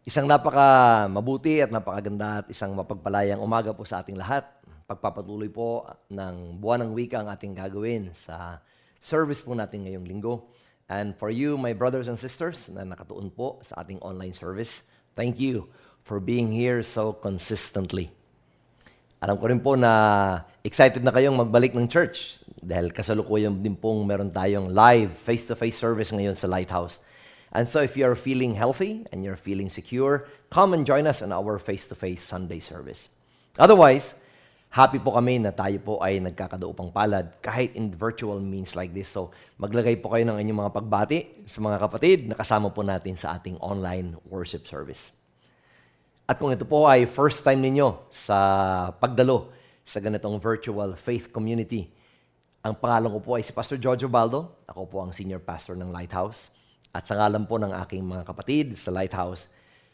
Isang napaka mabuti at napakaganda at isang mapagpalayang umaga po sa ating lahat. Pagpapatuloy po ng buwan ng wika ang ating gagawin sa service po natin ngayong linggo. And for you, my brothers and sisters na nakatuon po sa ating online service, thank you for being here so consistently. Alam ko rin po na excited na kayong magbalik ng church dahil kasalukuyan din pong meron tayong live face-to-face service ngayon sa Lighthouse. And so if you're feeling healthy and you're feeling secure, come and join us in our face-to-face Sunday service. Otherwise, happy po kami na tayo po ay nagkakadaupang palad kahit in virtual means like this. So maglagay po kayo ng inyong mga pagbati sa mga kapatid na kasama po natin sa ating online worship service. At kung ito po ay first time ninyo sa pagdalo sa ganitong virtual faith community, ang pangalan ko po ay si Pastor Jojo Baldo. Ako po ang senior pastor ng Lighthouse. At sa ngalan po ng aking mga kapatid sa Lighthouse,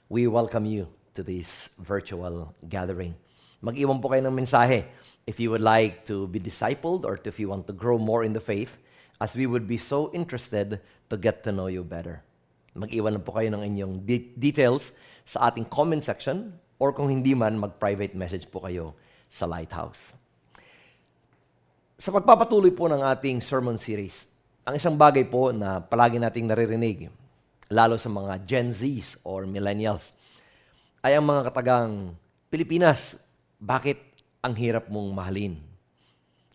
we welcome you to this virtual gathering. Mag-iwan po kayo ng mensahe if you would like to be discipled or if you want to grow more in the faith as we would be so interested to get to know you better. Mag-iwan po kayo ng inyong de- details sa ating comment section or kung hindi man, mag-private message po kayo sa Lighthouse. Sa pagpapatuloy po ng ating sermon series, ang isang bagay po na palagi nating naririnig, lalo sa mga Gen Zs or Millennials, ay ang mga katagang Pilipinas, bakit ang hirap mong mahalin?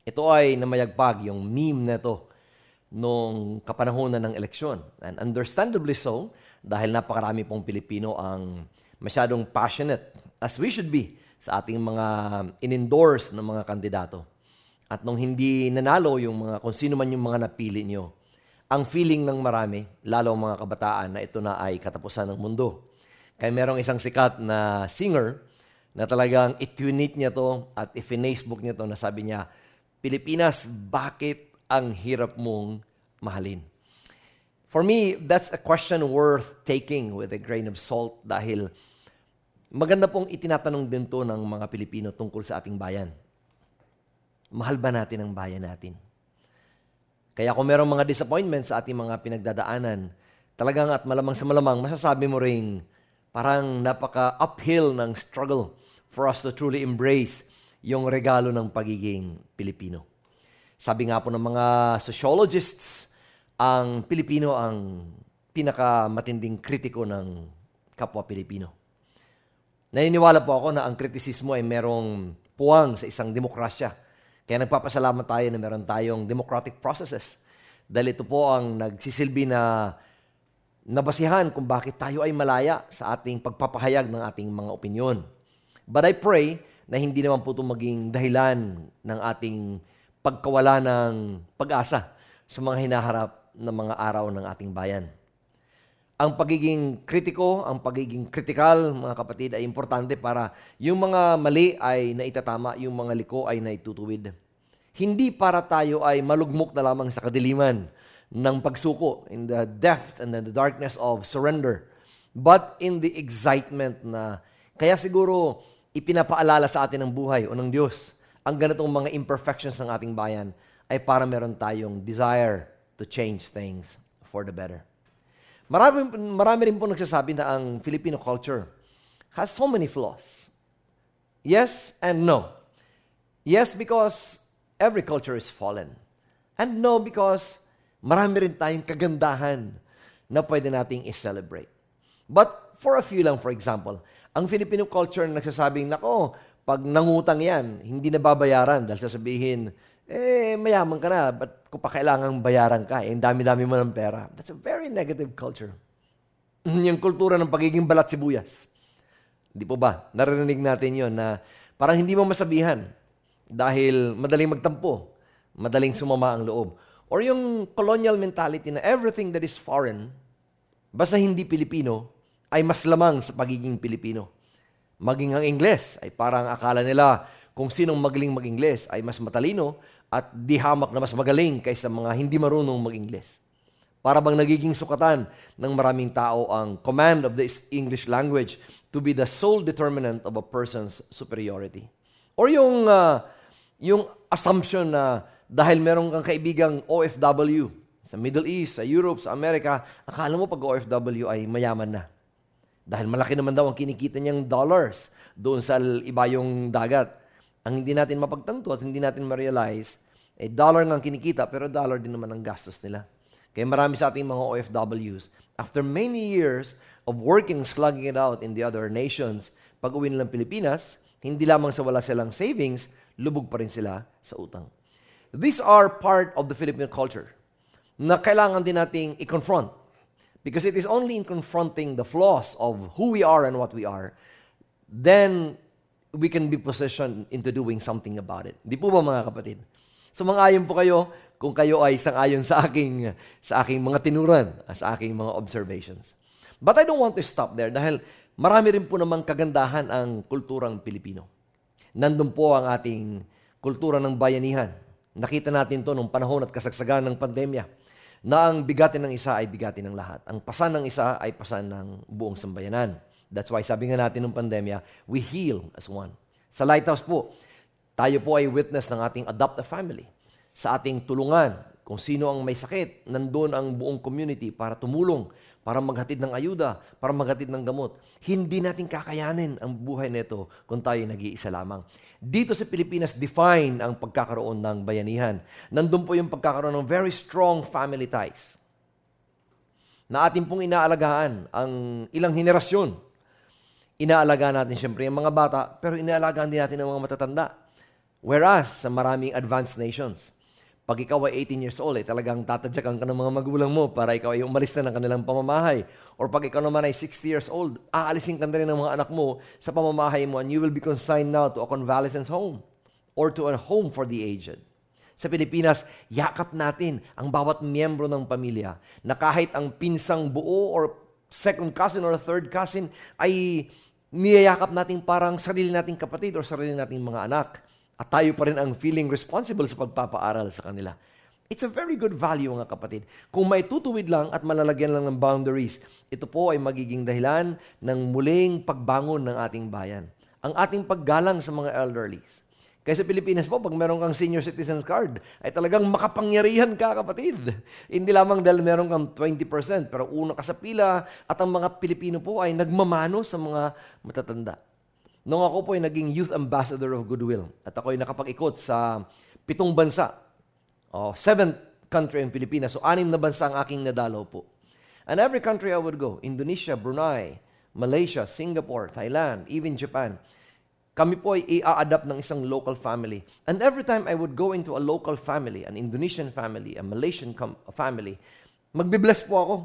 Ito ay namayagpag yung meme na ito nung kapanahonan ng eleksyon. And understandably so, dahil napakarami pong Pilipino ang masyadong passionate, as we should be, sa ating mga in-endorse ng mga kandidato. At nung hindi nanalo yung mga, kung sino man yung mga napili nyo, ang feeling ng marami, lalo mga kabataan, na ito na ay katapusan ng mundo. Kaya merong isang sikat na singer na talagang itwinit niya to at i-Facebook niya to na sabi niya, Pilipinas, bakit ang hirap mong mahalin? For me, that's a question worth taking with a grain of salt dahil maganda pong itinatanong din to ng mga Pilipino tungkol sa ating bayan. Mahal ba natin ang bayan natin? Kaya kung merong mga disappointments sa ating mga pinagdadaanan, talagang at malamang sa malamang, masasabi mo ring parang napaka-uphill ng struggle for us to truly embrace yung regalo ng pagiging Pilipino. Sabi nga po ng mga sociologists, ang Pilipino ang pinakamatinding kritiko ng kapwa Pilipino. Naniniwala po ako na ang kritisismo ay merong puwang sa isang demokrasya kaya nagpapasalamat tayo na meron tayong democratic processes. Dahil ito po ang nagsisilbi na nabasihan kung bakit tayo ay malaya sa ating pagpapahayag ng ating mga opinyon. But I pray na hindi naman po ito maging dahilan ng ating pagkawala ng pag-asa sa mga hinaharap ng mga araw ng ating bayan. Ang pagiging kritiko, ang pagiging kritikal, mga kapatid, ay importante para yung mga mali ay naitatama, yung mga liko ay naitutuwid. Hindi para tayo ay malugmok na lamang sa kadiliman ng pagsuko, in the depth and the darkness of surrender, but in the excitement na kaya siguro ipinapaalala sa atin ng buhay o ng Diyos ang ganitong mga imperfections ng ating bayan ay para meron tayong desire to change things for the better. Marami, marami rin po nagsasabi na ang Filipino culture has so many flaws. Yes and no. Yes, because every culture is fallen. And no, because marami rin tayong kagandahan na pwede nating i-celebrate. But for a few lang, for example, ang Filipino culture na nagsasabing, nako, pag nangutang yan, hindi na babayaran dahil sasabihin, eh, mayaman ka na, ba't ko pa kailangang bayaran ka? Eh, dami-dami mo ng pera. That's a very negative culture. yung kultura ng pagiging balat sibuyas. Di po ba? Naririnig natin yon na parang hindi mo masabihan dahil madaling magtampo, madaling sumama ang loob. Or yung colonial mentality na everything that is foreign, basta hindi Pilipino, ay mas lamang sa pagiging Pilipino. Maging ang Ingles ay parang akala nila kung sinong magaling mag-Ingles ay mas matalino at di hamak na mas magaling kaysa mga hindi marunong mag-Ingles. Para bang nagiging sukatan ng maraming tao ang command of the English language to be the sole determinant of a person's superiority. Or yung, uh, yung assumption na dahil meron kang kaibigang OFW sa Middle East, sa Europe, sa Amerika, akala mo pag OFW ay mayaman na. Dahil malaki naman daw ang kinikita niyang dollars doon sa ibayong dagat. Ang hindi natin mapagtanto at hindi natin ma-realize, eh dollar ang kinikita pero dollar din naman ang gastos nila. Kaya marami sa ating mga OFWs, after many years of working, slugging it out in the other nations, pag uwi nilang Pilipinas, hindi lamang sa wala silang savings, lubog pa rin sila sa utang. These are part of the Filipino culture na kailangan din nating i-confront. Because it is only in confronting the flaws of who we are and what we are, then we can be positioned into doing something about it. Di po ba mga kapatid? So mga po kayo kung kayo ay sang-ayon sa aking, sa aking mga tinuran, sa aking mga observations. But I don't want to stop there dahil marami rin po namang kagandahan ang kulturang Pilipino. Nandun po ang ating kultura ng bayanihan. Nakita natin to nung panahon at kasagsagan ng pandemya na ang bigatin ng isa ay bigatin ng lahat. Ang pasan ng isa ay pasan ng buong sambayanan. That's why sabi nga natin nung pandemya, we heal as one. Sa Lighthouse po, tayo po ay witness ng ating adopt a family. Sa ating tulungan, kung sino ang may sakit, nandun ang buong community para tumulong, para maghatid ng ayuda, para maghatid ng gamot. Hindi natin kakayanin ang buhay nito kung tayo nag-iisa lamang. Dito sa Pilipinas, define ang pagkakaroon ng bayanihan. Nandun po yung pagkakaroon ng very strong family ties na ating pong inaalagaan ang ilang henerasyon. Inaalagaan natin siyempre yung mga bata, pero inaalagaan din natin ang mga matatanda. Whereas, sa maraming advanced nations, pag ikaw ay 18 years old, eh, talagang tatadyakan ka ng mga magulang mo para ikaw ay umalis na ng kanilang pamamahay. Or pag ikaw naman ay 60 years old, aalisin ka na rin ng mga anak mo sa pamamahay mo and you will be consigned now to a convalescence home or to a home for the aged. Sa Pilipinas, yakap natin ang bawat miyembro ng pamilya na kahit ang pinsang buo or second cousin or third cousin ay niyayakap natin parang sarili nating kapatid or sarili nating mga anak. At tayo pa rin ang feeling responsible sa pagpapaaral sa kanila. It's a very good value mga kapatid. Kung may tutuwid lang at malalagyan lang ng boundaries, ito po ay magiging dahilan ng muling pagbangon ng ating bayan. Ang ating paggalang sa mga elderlies. Kaya sa Pilipinas po, pag meron kang senior citizen card, ay talagang makapangyarihan ka, kapatid. Hindi lamang dahil meron kang 20%, pero una ka sa pila at ang mga Pilipino po ay nagmamano sa mga matatanda. Nung ako po ay naging Youth Ambassador of Goodwill at ako ay nakapag-ikot sa pitong bansa, oh, seventh country in Pilipinas, so anim na bansa ang aking nadalaw po. And every country I would go, Indonesia, Brunei, Malaysia, Singapore, Thailand, even Japan, kami po ay i-adapt ng isang local family. And every time I would go into a local family, an Indonesian family, a Malaysian family, magbibless po ako.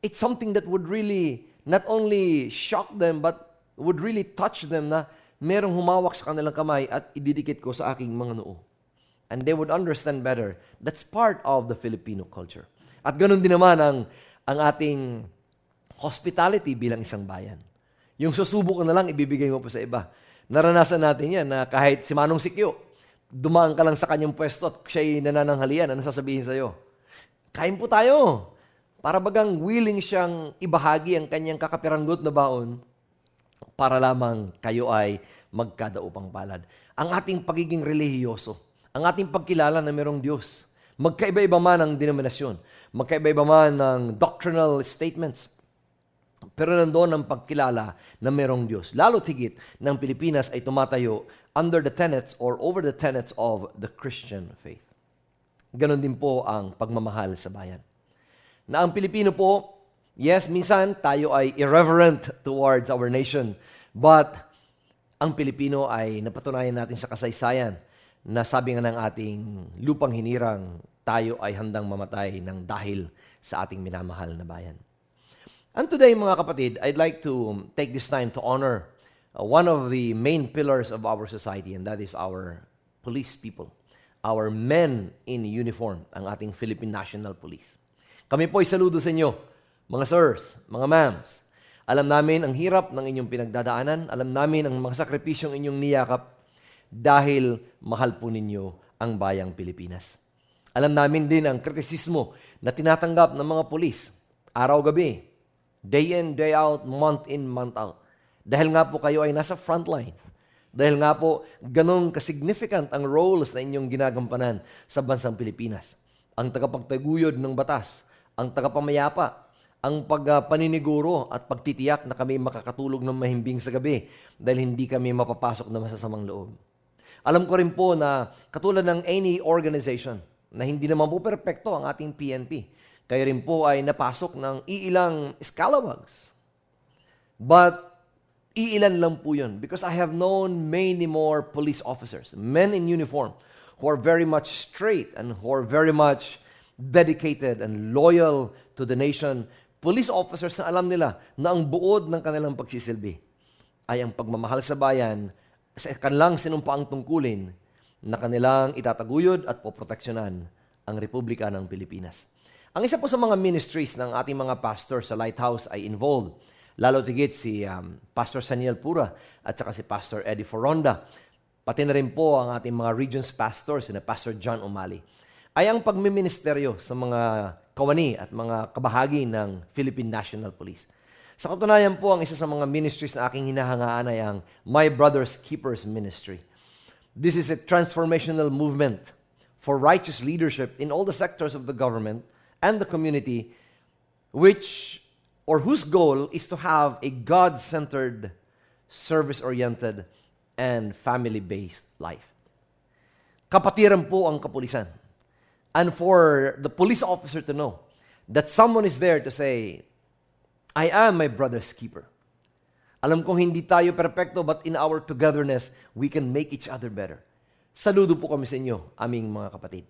It's something that would really not only shock them, but would really touch them na merong humawak sa kanilang kamay at ididikit ko sa aking mga noo. And they would understand better. That's part of the Filipino culture. At ganun din naman ang, ang ating hospitality bilang isang bayan. Yung susubok na lang, ibibigay mo pa sa iba. Naranasan natin yan na kahit si Manong Sikyo, dumaan ka lang sa kanyang pwesto at siya'y nanananghalian, ano sasabihin sa'yo? Kain po tayo. Para bagang willing siyang ibahagi ang kanyang kakapiranggot na baon para lamang kayo ay magkadaupang palad. Ang ating pagiging relihiyoso, ang ating pagkilala na merong Diyos, magkaiba-iba man ang denominasyon, magkaiba-iba man ang doctrinal statements, pero nandoon ang pagkilala na merong Diyos. Lalo tigit ng Pilipinas ay tumatayo under the tenets or over the tenets of the Christian faith. Ganon din po ang pagmamahal sa bayan. Na ang Pilipino po Yes, minsan tayo ay irreverent towards our nation. But ang Pilipino ay napatunayan natin sa kasaysayan na sabi nga ng ating lupang hinirang, tayo ay handang mamatay ng dahil sa ating minamahal na bayan. And today, mga kapatid, I'd like to take this time to honor uh, one of the main pillars of our society, and that is our police people, our men in uniform, ang ating Philippine National Police. Kami po ay saludo sa inyo mga sirs, mga ma'ams, alam namin ang hirap ng inyong pinagdadaanan, alam namin ang mga sakripisyong inyong niyakap dahil mahal po ninyo ang bayang Pilipinas. Alam namin din ang kritisismo na tinatanggap ng mga pulis, araw-gabi, day in, day out, month in, month out. Dahil nga po kayo ay nasa frontline. Dahil nga po, ganun kasignificant ang roles na inyong ginagampanan sa bansang Pilipinas. Ang tagapagtaguyod ng batas, ang tagapamayapa, ang pagpaniniguro at pagtitiyak na kami makakatulog ng mahimbing sa gabi dahil hindi kami mapapasok na masasamang loob. Alam ko rin po na katulad ng any organization na hindi naman po perpekto ang ating PNP, kayo rin po ay napasok ng iilang scalawags. But iilan lang po yun because I have known many more police officers, men in uniform, who are very much straight and who are very much dedicated and loyal to the nation police officers na alam nila na ang buod ng kanilang pagsisilbi ay ang pagmamahal sa bayan sa kanilang sinumpaang tungkulin na kanilang itataguyod at poproteksyonan ang Republika ng Pilipinas. Ang isa po sa mga ministries ng ating mga pastor sa Lighthouse ay involved. Lalo tigit si um, Pastor Saniel Pura at saka si Pastor Eddie Foronda. Pati na rin po ang ating mga regions pastors, si Pastor John Umali. Ay ang pagmiministeryo sa mga kawani at mga kabahagi ng Philippine National Police. Sa katunayan po, ang isa sa mga ministries na aking hinahangaan ay ang My Brother's Keepers Ministry. This is a transformational movement for righteous leadership in all the sectors of the government and the community, which or whose goal is to have a God-centered, service-oriented, and family-based life. Kapatiran po ang kapulisan and for the police officer to know that someone is there to say, I am my brother's keeper. Alam kong hindi tayo perfecto, but in our togetherness, we can make each other better. Saludo po kami sa inyo, aming mga kapatid.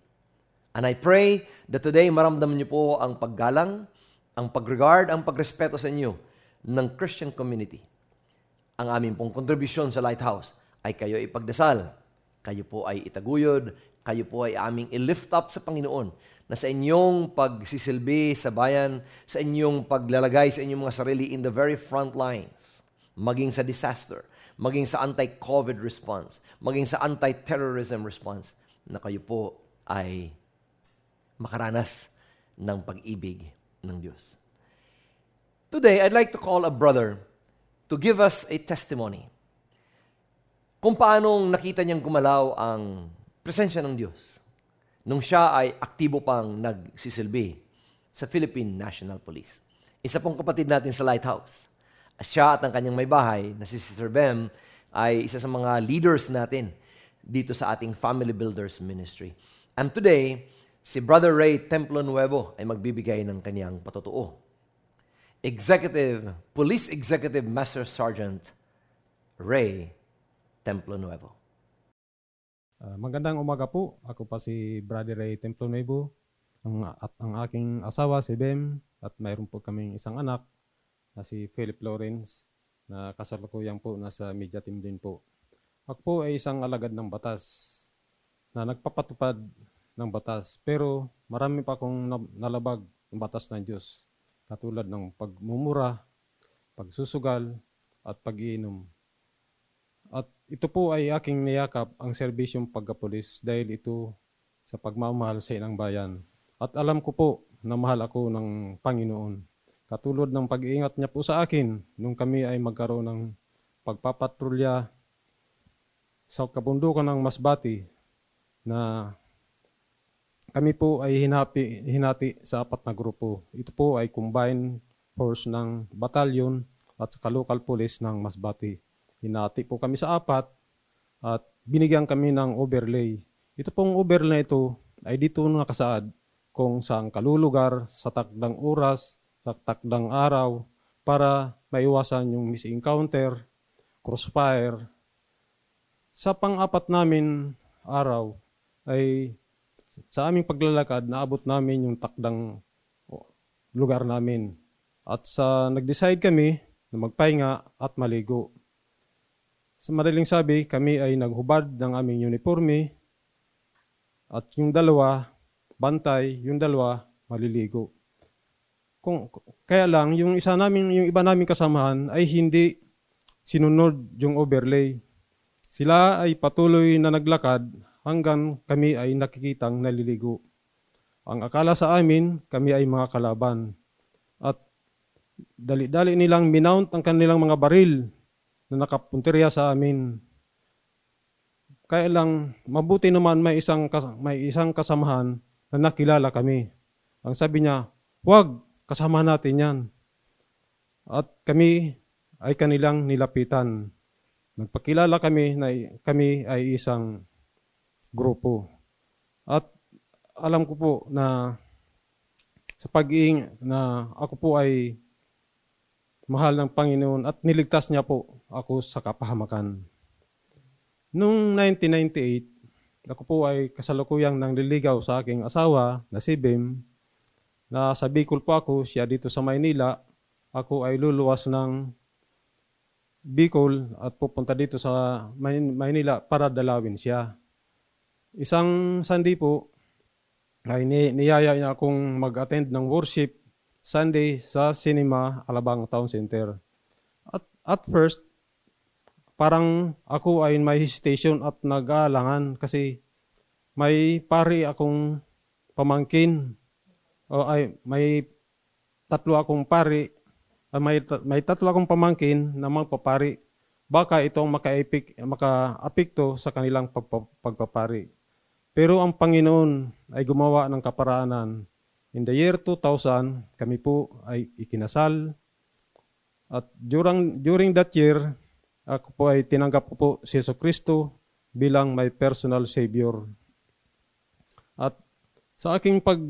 And I pray that today maramdaman niyo po ang paggalang, ang pagregard, ang pagrespeto sa inyo ng Christian community. Ang aming pong kontribusyon sa Lighthouse ay kayo ipagdasal, kayo po ay itaguyod, kayo po ay aming i-lift up sa Panginoon na sa inyong pagsisilbi sa bayan, sa inyong paglalagay sa inyong mga sarili in the very front lines, maging sa disaster, maging sa anti-COVID response, maging sa anti-terrorism response, na kayo po ay makaranas ng pag-ibig ng Diyos. Today, I'd like to call a brother to give us a testimony kung paanong nakita niyang gumalaw ang presensya ng Diyos nung siya ay aktibo pang nagsisilbi sa Philippine National Police. Isa pong kapatid natin sa Lighthouse. Siya at ang kanyang may bahay na si Sister Bem ay isa sa mga leaders natin dito sa ating Family Builders Ministry. And today, si Brother Ray Templo Nuevo ay magbibigay ng kanyang patutuo. Executive, Police Executive Master Sergeant Ray Templo Nuevo. Uh, magandang umaga po. Ako pa si Brother Ray Templonuevo ang, at ang aking asawa si Bem at mayroon po kaming isang anak na si Philip Lawrence na kasalukuyan po nasa media team din po. Ako po ay isang alagad ng batas na nagpapatupad ng batas pero marami pa akong nalabag ng batas ng Diyos katulad ng pagmumura, pagsusugal at pag-iinom. At ito po ay aking niyakap ang serbisyong pagkapulis dahil ito sa pagmamahal sa inang bayan. At alam ko po na mahal ako ng Panginoon. Katulad ng pag-iingat niya po sa akin nung kami ay magkaroon ng pagpapatrolya sa kabundukan ng Masbati na kami po ay hinapi, hinati sa apat na grupo. Ito po ay combined force ng batalyon at sa local police ng Masbati. Hinati po kami sa apat at binigyan kami ng overlay. Ito pong overlay na ito ay dito nakasaad kung saan kalulugar, sa takdang oras, sa takdang araw, para maiwasan yung misencounter, crossfire. Sa pang-apat namin araw ay sa aming paglalakad, naabot namin yung takdang lugar namin. At sa nag-decide kami na magpahinga at maligo. Sa madaling sabi, kami ay naghubad ng aming uniforme at yung dalawa, bantay, yung dalawa, maliligo. Kung, kaya lang, yung isa namin, yung iba naming kasamahan ay hindi sinunod yung overlay. Sila ay patuloy na naglakad hanggang kami ay nakikitang naliligo. Ang akala sa amin, kami ay mga kalaban. At dali-dali nilang minount ang kanilang mga baril na nakapunteriya sa amin. Kaya lang, mabuti naman may isang, may isang kasamahan na nakilala kami. Ang sabi niya, wag, kasama natin yan. At kami ay kanilang nilapitan. Nagpakilala kami na kami ay isang grupo. At alam ko po na sa pag-iing na ako po ay mahal ng Panginoon at niligtas niya po ako sa kapahamakan. Noong 1998, ako po ay kasalukuyang nang liligaw sa aking asawa na si Bim. Na sa Bicol po ako, siya dito sa Maynila. Ako ay luluwas ng Bicol at pupunta dito sa Maynila para dalawin siya. Isang Sunday po, ay niyaya niya akong mag-attend ng worship Sunday sa Cinema Alabang Town Center. At, at first, parang ako ay may hesitation at nag-aalangan kasi may pari akong pamangkin o ay may tatlo akong pari may, may tatlo akong pamangkin na mga papari baka itong maka-apik, maka-apikto sa kanilang pagpapari. Pero ang Panginoon ay gumawa ng kaparaanan. In the year 2000, kami po ay ikinasal. At during, during that year, ako po ay tinanggap ko po si Yeso Kristo bilang my personal Savior. At sa aking pag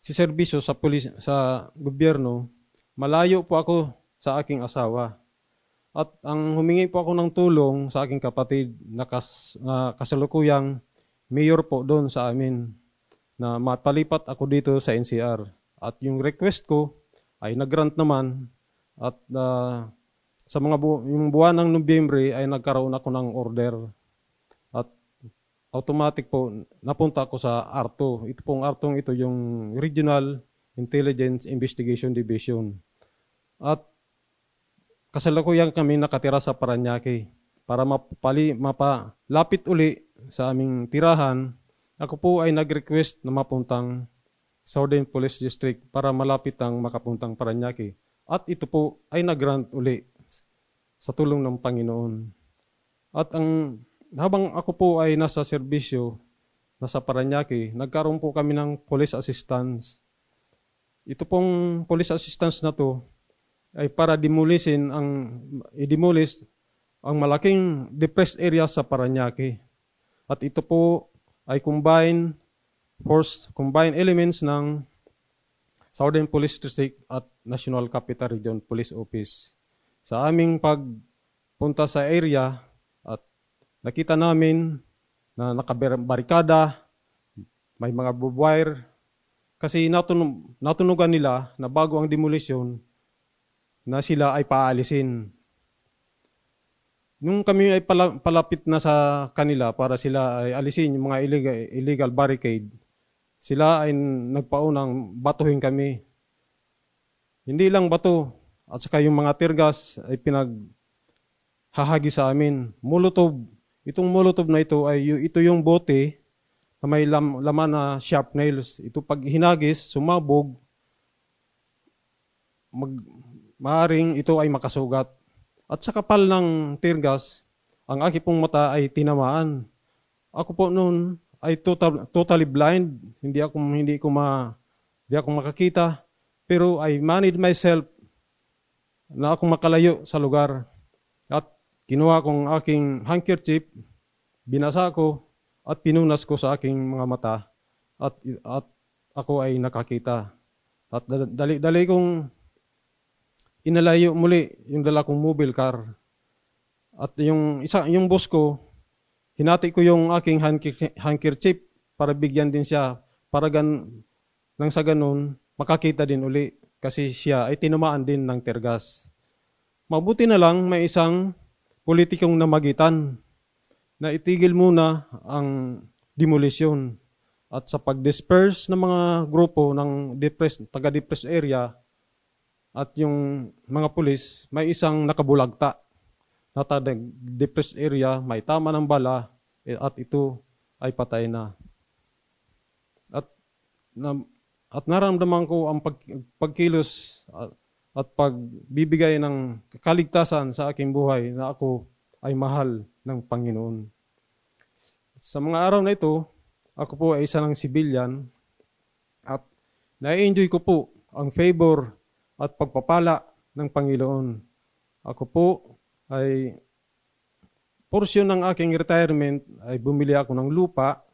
siserbisyo sa pulis, sa gobyerno, malayo po ako sa aking asawa. At ang humingi po ako ng tulong sa aking kapatid na, kas, na kasalukuyang mayor po doon sa amin na mapalipat ako dito sa NCR. At yung request ko ay nag-grant naman at uh, sa mga bu- yung buwan ng Nobyembre ay nagkaroon ako ng order. At automatic po napunta ako sa ARTO. Ito pong ARTO ito yung Regional Intelligence Investigation Division. At kasalukuyan kami nakatira sa Paranaque para mapali, mapalapit uli sa aming tirahan. Ako po ay nag-request na mapuntang Southern Police District para malapit ang makapuntang Paranaque. At ito po ay nag-grant uli sa tulong ng Panginoon. At ang habang ako po ay nasa serbisyo, nasa Paranaque, nagkaroon po kami ng police assistance. Ito pong police assistance na to ay para demolishin ang i-demolish ang malaking depressed area sa Paranaque. At ito po ay combine force, combine elements ng Southern Police District at National Capital Region Police Office. Sa aming pagpunta sa area at nakita namin na nakabarikada, may mga barbed kasi natunog, natunugan nila na bago ang demolition na sila ay paalisin. Nung kami ay palapit na sa kanila para sila ay alisin yung mga illegal, illegal barricade, sila ay nagpaunang batuhin kami. Hindi lang bato, at saka yung mga tirgas ay pinaghahagi sa amin. Molotov. Itong molotov na ito ay ito yung bote na may lam, laman na sharp nails. Ito pag hinagis, sumabog, mag, maaring ito ay makasugat. At sa kapal ng tirgas, ang aking pong mata ay tinamaan. Ako po noon ay total, totally blind. Hindi ako hindi ko ma hindi ako makakita. Pero I managed myself na akong makalayo sa lugar. At kinuha kong aking handkerchief, binasa ko, at pinunas ko sa aking mga mata. At, at ako ay nakakita. At dali-dali kong inalayo muli yung dala kong mobile car. At yung isa yung boss ko, hinati ko yung aking handkerchief para bigyan din siya para gan nang sa ganun makakita din uli kasi siya ay tinamaan din ng tergas. Mabuti na lang may isang politikong namagitan na itigil muna ang demolisyon at sa pag-disperse ng mga grupo ng depressed, taga-depressed area at yung mga pulis, may isang nakabulagta na taga-depressed area, may tama ng bala eh, at ito ay patay na. At na, at naramdaman ko ang pag, pagkilos at, at pagbibigay ng kaligtasan sa aking buhay na ako ay mahal ng Panginoon. Sa mga araw na ito, ako po ay isa ng sibilyan at na-enjoy ko po ang favor at pagpapala ng Panginoon. Ako po ay portion ng aking retirement ay bumili ako ng lupa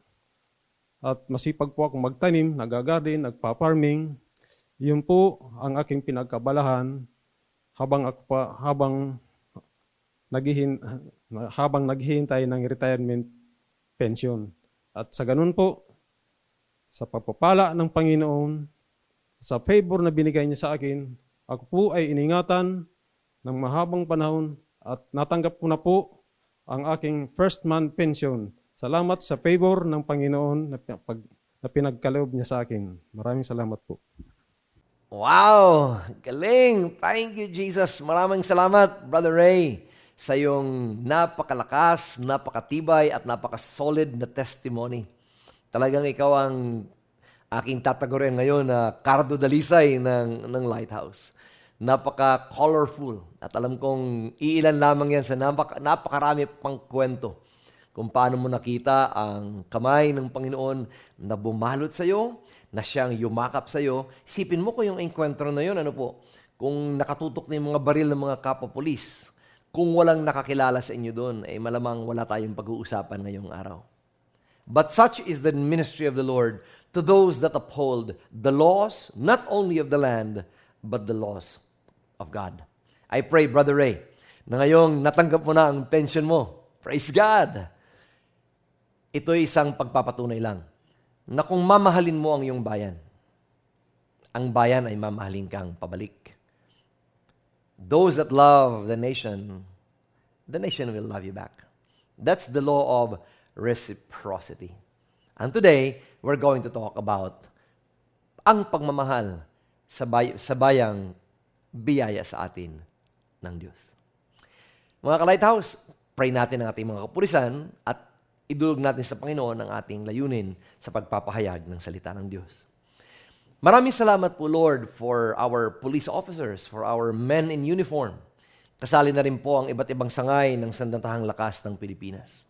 at masipag po akong magtanim, nagagarden, nagpa-farming. Yun po ang aking pinagkabalahan habang ako pa, habang naghihin, habang naghihintay ng retirement pension. At sa ganun po, sa pagpapala ng Panginoon, sa favor na binigay niya sa akin, ako po ay iningatan ng mahabang panahon at natanggap ko na po ang aking first month pension. Salamat sa favor ng Panginoon na, pag, na pinagkaloob niya sa akin. Maraming salamat po. Wow! Galing! Thank you, Jesus. Maraming salamat, Brother Ray, sa iyong napakalakas, napakatibay, at napakasolid na testimony. Talagang ikaw ang aking tatagorin ngayon na Cardo Dalisay ng, ng Lighthouse. Napaka-colorful. At alam kong iilan lamang yan sa napaka, napakarami pang kwento kung paano mo nakita ang kamay ng Panginoon na bumalot sa iyo, na siyang yumakap sa iyo. Sipin mo ko yung enkwentro na yun, ano po, kung nakatutok na yung mga baril ng mga kapapolis, kung walang nakakilala sa inyo doon, eh malamang wala tayong pag-uusapan ngayong araw. But such is the ministry of the Lord to those that uphold the laws, not only of the land, but the laws of God. I pray, Brother Ray, na ngayong natanggap mo na ang pension mo. Praise God! Ito ay isang pagpapatunay lang na kung mamahalin mo ang iyong bayan, ang bayan ay mamahalin kang pabalik. Those that love the nation, the nation will love you back. That's the law of reciprocity. And today, we're going to talk about ang pagmamahal sa, bay- sa bayang biyaya sa atin ng Diyos. Mga ka-lighthouse, pray natin ang ating mga kapulisan at idulog natin sa Panginoon ang ating layunin sa pagpapahayag ng salita ng Diyos. Maraming salamat po, Lord, for our police officers, for our men in uniform. Kasali na rin po ang iba't ibang sangay ng sandatahang lakas ng Pilipinas.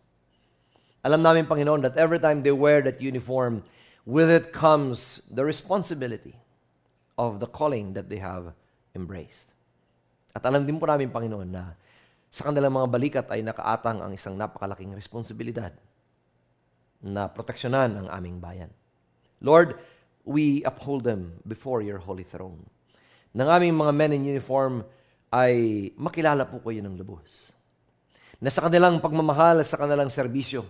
Alam namin, Panginoon, that every time they wear that uniform, with it comes the responsibility of the calling that they have embraced. At alam din po namin, Panginoon, na sa kanilang mga balikat ay nakaatang ang isang napakalaking responsibilidad na proteksyonan ang aming bayan. Lord, we uphold them before your holy throne. Nang aming mga men in uniform ay makilala po kayo ng lubos. Na sa kanilang pagmamahal, sa kanilang serbisyo,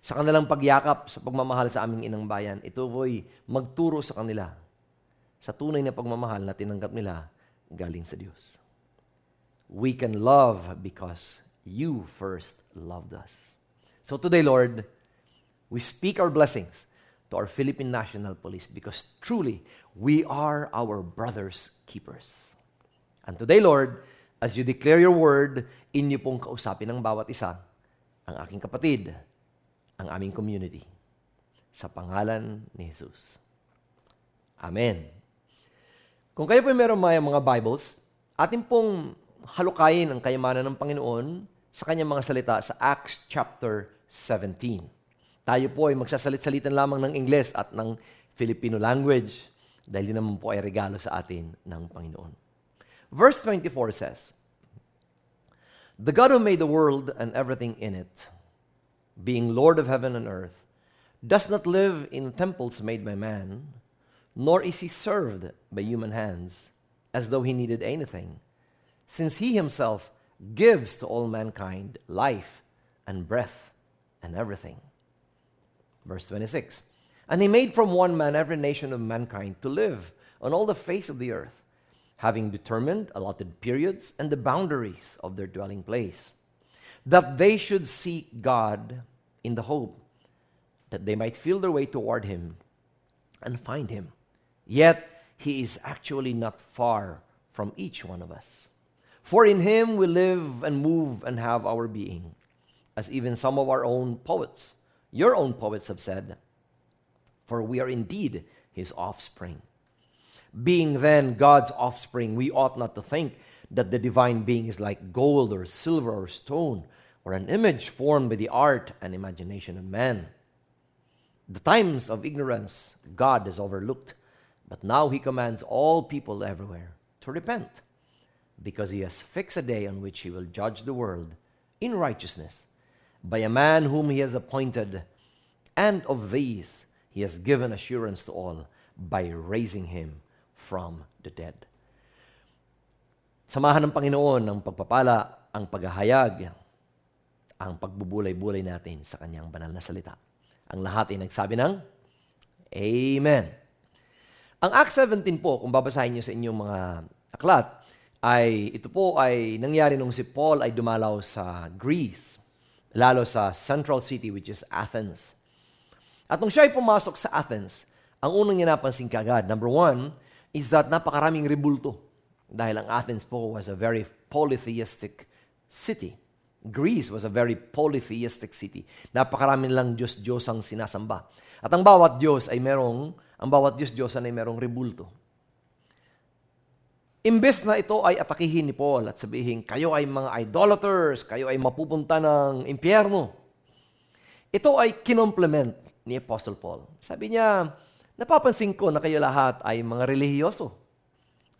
sa kanilang pagyakap, sa pagmamahal sa aming inang bayan, ito po'y magturo sa kanila sa tunay na pagmamahal na tinanggap nila galing sa Diyos. We can love because you first loved us. So today, Lord, We speak our blessings to our Philippine National Police because truly, we are our brothers' keepers. And today, Lord, as you declare your word, inyo pong kausapin ng bawat isa, ang aking kapatid, ang aming community. Sa pangalan ni Jesus. Amen. Kung kayo po meron may mga Bibles, atin pong halukayin ang kayamanan ng Panginoon sa kanyang mga salita sa Acts chapter 17. Tayo po ay magsasalit-salitan lamang ng Ingles at ng Filipino language dahil din naman po ay regalo sa atin ng Panginoon. Verse 24 says, The God who made the world and everything in it, being Lord of heaven and earth, does not live in temples made by man, nor is he served by human hands, as though he needed anything, since he himself gives to all mankind life and breath and everything. Verse 26 And he made from one man every nation of mankind to live on all the face of the earth, having determined allotted periods and the boundaries of their dwelling place, that they should seek God in the hope that they might feel their way toward him and find him. Yet he is actually not far from each one of us. For in him we live and move and have our being, as even some of our own poets your own poets have said, For we are indeed his offspring. Being then God's offspring, we ought not to think that the divine being is like gold or silver or stone or an image formed by the art and imagination of man. The times of ignorance God has overlooked, But now he commands all people everywhere to repent, because he has fixed a day on which he will judge the world in righteousness by a man whom he has appointed, and of these he has given assurance to all by raising him from the dead. Samahan ng Panginoon ang pagpapala, ang paghahayag, ang pagbubulay-bulay natin sa kanyang banal na salita. Ang lahat ay nagsabi ng Amen. Ang Acts 17 po, kung babasahin niyo sa inyong mga aklat, ay ito po ay nangyari nung si Paul ay dumalaw sa Greece, lalo sa central city which is Athens. At nung siya ay pumasok sa Athens, ang unang niya napansin kagad, number one, is that napakaraming rebulto. Dahil ang Athens po was a very polytheistic city. Greece was a very polytheistic city. Napakaraming lang Diyos-Diyos ang sinasamba. At ang bawat Diyos ay merong, ang bawat Diyos-Diyosan ay merong rebulto. Imbes na ito ay atakihin ni Paul at sabihin, kayo ay mga idolaters, kayo ay mapupunta ng impyerno. Ito ay kinomplement ni Apostle Paul. Sabi niya, napapansin ko na kayo lahat ay mga relihiyoso.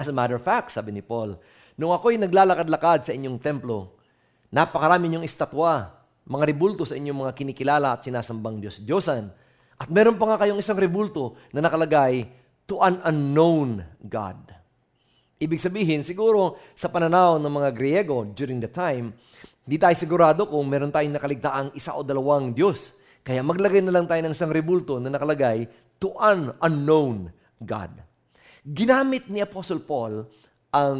As a matter of fact, sabi ni Paul, nung ako'y naglalakad-lakad sa inyong templo, Napakarami niyong estatwa, mga rebulto sa inyong mga kinikilala at sinasambang Diyos. Diyosan. At meron pa nga kayong isang rebulto na nakalagay, to an unknown God. Ibig sabihin, siguro sa pananaw ng mga Griego during the time, hindi tayo sigurado kung meron tayong nakaligtaang isa o dalawang Diyos. Kaya maglagay na lang tayo ng isang rebulto na nakalagay, to an unknown God. Ginamit ni Apostle Paul ang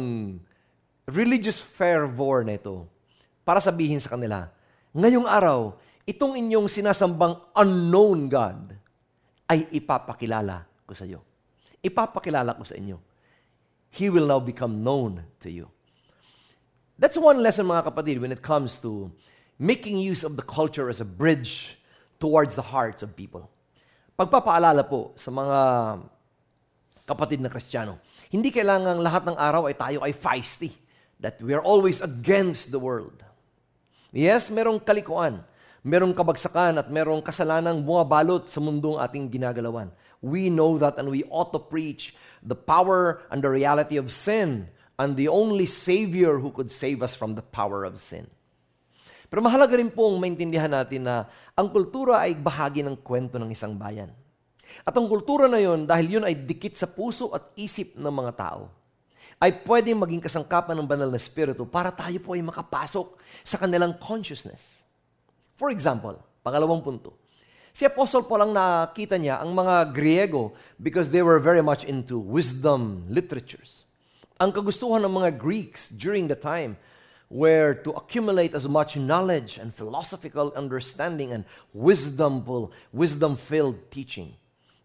religious fervor na ito para sabihin sa kanila, ngayong araw, itong inyong sinasambang unknown God ay ipapakilala ko sa iyo. Ipapakilala ko sa inyo. He will now become known to you. That's one lesson mga kapatid when it comes to making use of the culture as a bridge towards the hearts of people. Pagpapaalala po sa mga kapatid na Kristiyano, hindi kailangan lahat ng araw ay tayo ay feisty, that we are always against the world. Yes, merong kalikuan, merong kabagsakan at merong kasalanang bumabalot sa mundong ating ginagalawan. We know that and we ought to preach the power and the reality of sin and the only Savior who could save us from the power of sin. Pero mahalaga rin pong maintindihan natin na ang kultura ay bahagi ng kwento ng isang bayan. At ang kultura na yon, dahil yun ay dikit sa puso at isip ng mga tao, ay pwedeng maging kasangkapan ng banal na spirito para tayo po ay makapasok sa kanilang consciousness. For example, pangalawang punto. Si Apostle Paul ang nakita niya ang mga Griego because they were very much into wisdom literatures. Ang kagustuhan ng mga Greeks during the time were to accumulate as much knowledge and philosophical understanding and wisdomful, wisdom-filled teaching.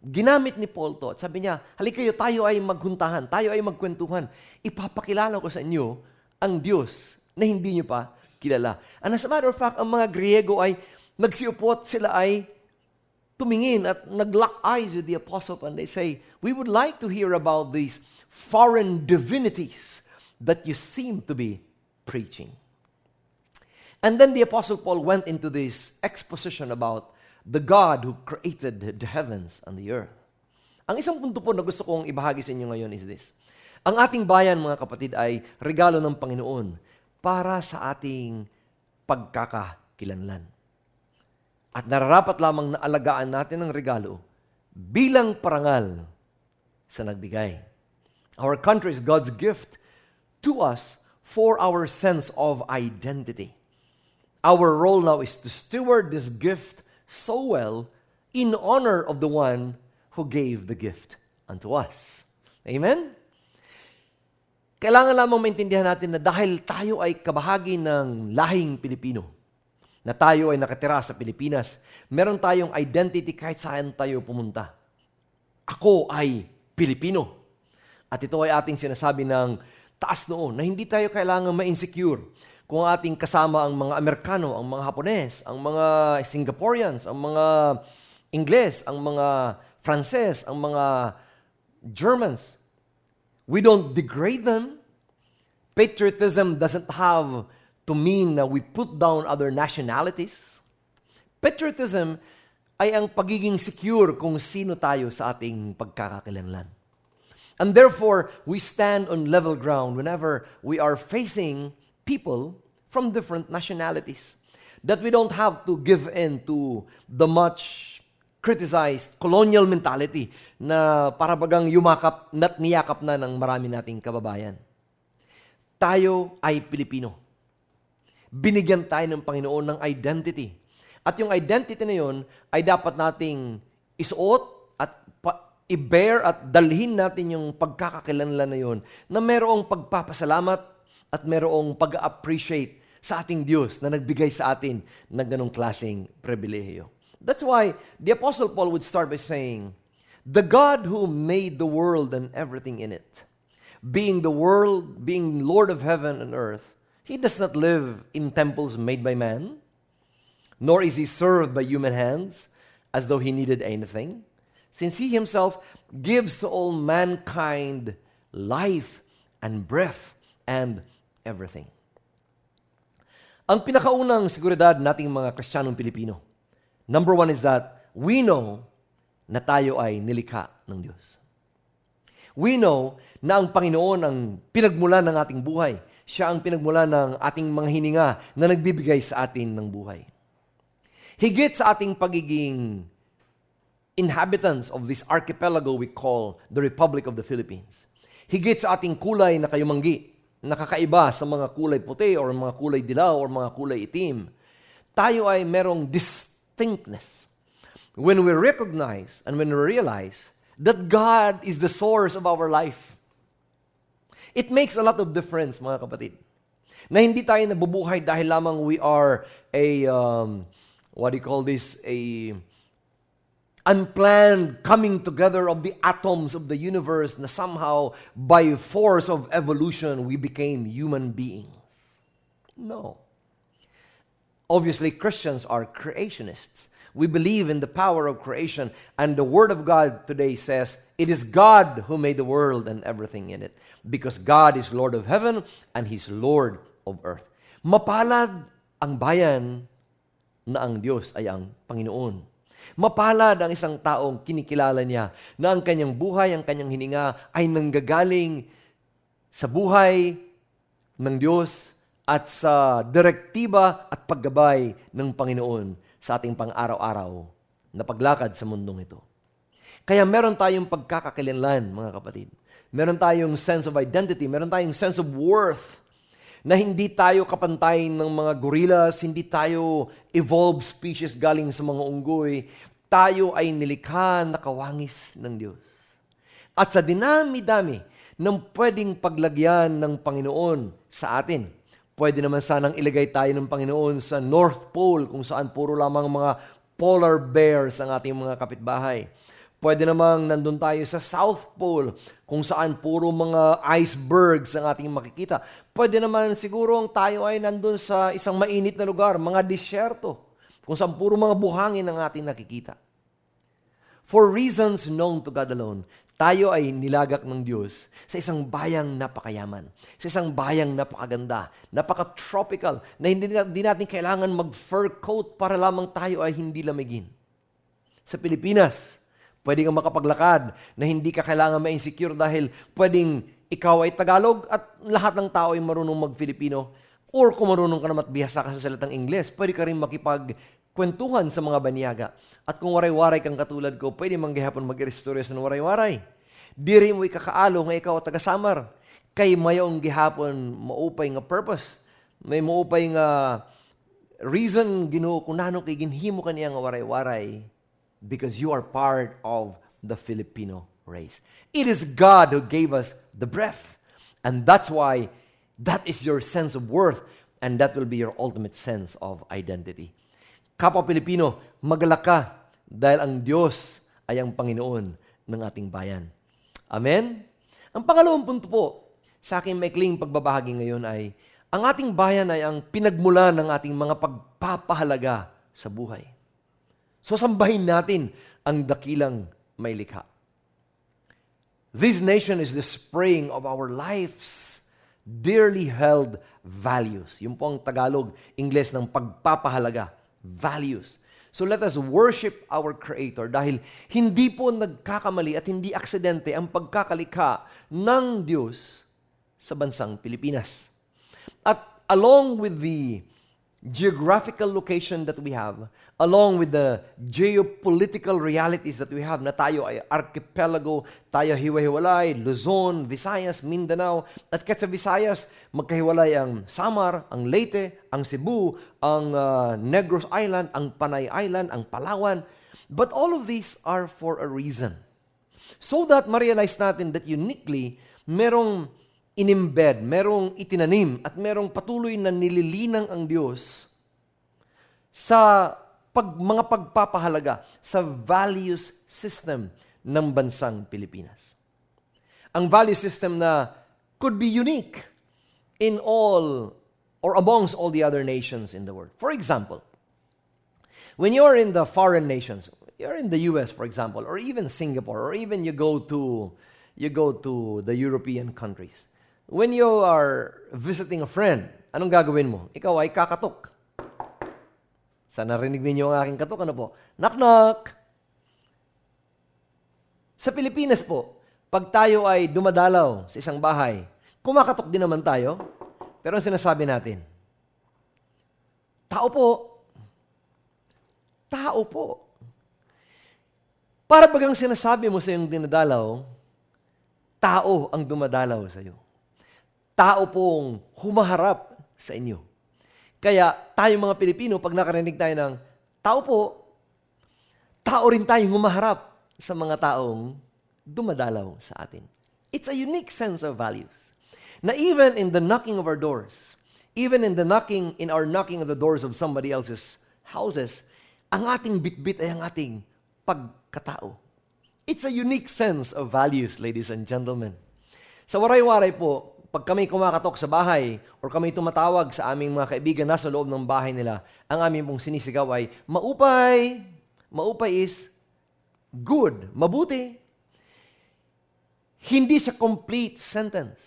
Ginamit ni Paul to at sabi niya, halika kayo, tayo ay maghuntahan, tayo ay magkwentuhan. Ipapakilala ko sa inyo ang Diyos na hindi niyo pa kilala. And as a matter of fact, ang mga Griego ay nagsiupot, sila ay tumingin at naglock eyes with the apostle and they say, we would like to hear about these foreign divinities that you seem to be preaching. And then the apostle Paul went into this exposition about the God who created the heavens and the earth. Ang isang punto po na gusto kong ibahagi sa inyo ngayon is this. Ang ating bayan, mga kapatid, ay regalo ng Panginoon para sa ating pagkakakilanlan. At nararapat lamang na alagaan natin ang regalo bilang parangal sa nagbigay. Our country is God's gift to us for our sense of identity. Our role now is to steward this gift so well in honor of the one who gave the gift unto us. Amen? Kailangan lamang maintindihan natin na dahil tayo ay kabahagi ng lahing Pilipino, na tayo ay nakatira sa Pilipinas, meron tayong identity kahit saan tayo pumunta. Ako ay Pilipino. At ito ay ating sinasabi ng taas noon na hindi tayo kailangan ma-insecure kung ating kasama ang mga Amerikano, ang mga Hapones, ang mga Singaporeans, ang mga Ingles, ang mga Frances, ang mga Germans. We don't degrade them. Patriotism doesn't have to mean that we put down other nationalities. Patriotism ay ang pagiging secure kung sino tayo sa ating pagkakakilanlan. And therefore, we stand on level ground whenever we are facing people from different nationalities. That we don't have to give in to the much criticized colonial mentality na parabagang yumakap at niyakap na ng marami nating kababayan. Tayo ay Pilipino. Binigyan tayo ng Panginoon ng identity. At yung identity na yun ay dapat nating isuot at i-bear at dalhin natin yung pagkakakilanlan na yun na merong pagpapasalamat at merong pag-appreciate sa ating Diyos na nagbigay sa atin ng ganong klaseng pribilehiyo. That's why the Apostle Paul would start by saying, The God who made the world and everything in it, being the world, being Lord of heaven and earth, he does not live in temples made by man, nor is he served by human hands as though he needed anything, since he himself gives to all mankind life and breath and everything. Ang pinakaunang seguridad nating mga Kristiyanong Pilipino Number one is that we know na tayo ay nilikha ng Diyos. We know na ang Panginoon ang pinagmula ng ating buhay. Siya ang pinagmula ng ating mga hininga na nagbibigay sa atin ng buhay. Higit sa ating pagiging inhabitants of this archipelago we call the Republic of the Philippines. Higit sa ating kulay na kayumanggi, nakakaiba sa mga kulay puti or mga kulay dilaw or mga kulay itim, tayo ay merong distinct distinctness. When we recognize and when we realize that God is the source of our life, it makes a lot of difference, mga kapatid. Na hindi tayo nabubuhay dahil lamang we are a, um, what do you call this, a unplanned coming together of the atoms of the universe na somehow by force of evolution we became human beings. No. Obviously, Christians are creationists. We believe in the power of creation, and the Word of God today says it is God who made the world and everything in it, because God is Lord of heaven and He's Lord of earth. Mapalad ang bayan na ang Diyos ay ang Panginoon. Mapalad ang isang taong kinikilala niya na ang kanyang buhay, ang kanyang hininga ay nanggagaling sa buhay ng Diyos at sa direktiba at paggabay ng Panginoon sa ating pang-araw-araw na paglakad sa mundong ito. Kaya meron tayong pagkakakilanlan, mga kapatid. Meron tayong sense of identity, meron tayong sense of worth na hindi tayo kapantay ng mga gorillas, hindi tayo evolved species galing sa mga unggoy. Tayo ay nilikha na kawangis ng Diyos. At sa dinami-dami ng pwedeng paglagyan ng Panginoon sa atin, Pwede naman sanang ilagay tayo ng Panginoon sa North Pole kung saan puro lamang mga polar bears ang ating mga kapitbahay. Pwede namang nandun tayo sa South Pole kung saan puro mga icebergs ang ating makikita. Pwede naman siguro tayo ay nandun sa isang mainit na lugar, mga disyerto, kung saan puro mga buhangin ang ating nakikita. For reasons known to God alone, tayo ay nilagak ng Diyos sa isang bayang napakayaman, sa isang bayang napakaganda, napaka-tropical, na hindi, hindi natin kailangan mag-fur coat para lamang tayo ay hindi lamigin. Sa Pilipinas, pwede kang makapaglakad na hindi ka kailangan ma-insecure dahil pwedeng ikaw ay Tagalog at lahat ng tao ay marunong mag-Filipino. Or kung marunong ka na matbihasa ka sa salitang Ingles, pwede ka rin makipagkwentuhan sa mga banyaga. At kung waray-waray kang katulad ko, pwede manggihapon mag-istorya sa waray-waray. Diri mo ikakaalo nga ikaw taga-samar. Kay mayong gihapon maupay nga purpose. May maupay nga reason Ginoo kung nano kay ginhimo kaniya nga waray-waray because you are part of the Filipino race. It is God who gave us the breath. And that's why that is your sense of worth and that will be your ultimate sense of identity kapwa Pilipino, magalak ka dahil ang Diyos ay ang Panginoon ng ating bayan. Amen? Ang pangalawang punto po sa aking maikling pagbabahagi ngayon ay ang ating bayan ay ang pinagmula ng ating mga pagpapahalaga sa buhay. So sambahin natin ang dakilang may likha. This nation is the spring of our lives dearly held values. Yung po ang Tagalog, Ingles ng pagpapahalaga values. So let us worship our Creator dahil hindi po nagkakamali at hindi aksidente ang pagkakalikha ng Diyos sa bansang Pilipinas. At along with the geographical location that we have, along with the geopolitical realities that we have, na tayo ay archipelago, tayo hiwa-hiwalay, Luzon, Visayas, Mindanao, at kahit sa Visayas, magkahiwalay ang Samar, ang Leyte, ang Cebu, ang uh, Negros Island, ang Panay Island, ang Palawan. But all of these are for a reason. So that ma-realize natin that uniquely, merong inimbed, merong itinanim, at merong patuloy na nililinang ang Diyos sa pag, mga pagpapahalaga sa values system ng bansang Pilipinas. Ang value system na could be unique in all or amongst all the other nations in the world. For example, when you're in the foreign nations, you're in the US, for example, or even Singapore, or even you go to you go to the European countries. When you are visiting a friend, anong gagawin mo? Ikaw ay kakatok. Sa narinig ninyo ang aking katok, ano po? Knock, knock! Sa Pilipinas po, pag tayo ay dumadalaw sa isang bahay, kumakatok din naman tayo, pero ang sinasabi natin, tao po, tao po. Para bagang sinasabi mo sa iyong dinadalaw, tao ang dumadalaw sa iyo tao pong humaharap sa inyo. Kaya tayo mga Pilipino, pag nakarinig tayo ng tao po, tao rin tayong humaharap sa mga taong dumadalaw sa atin. It's a unique sense of values. Na even in the knocking of our doors, even in the knocking, in our knocking of the doors of somebody else's houses, ang ating bitbit ay ang ating pagkatao. It's a unique sense of values, ladies and gentlemen. Sa waray-waray po, pag kami kumakatok sa bahay or kami tumatawag sa aming mga kaibigan na sa loob ng bahay nila, ang aming pong sinisigaw ay, maupay. Maupay is good, mabuti. Hindi sa complete sentence.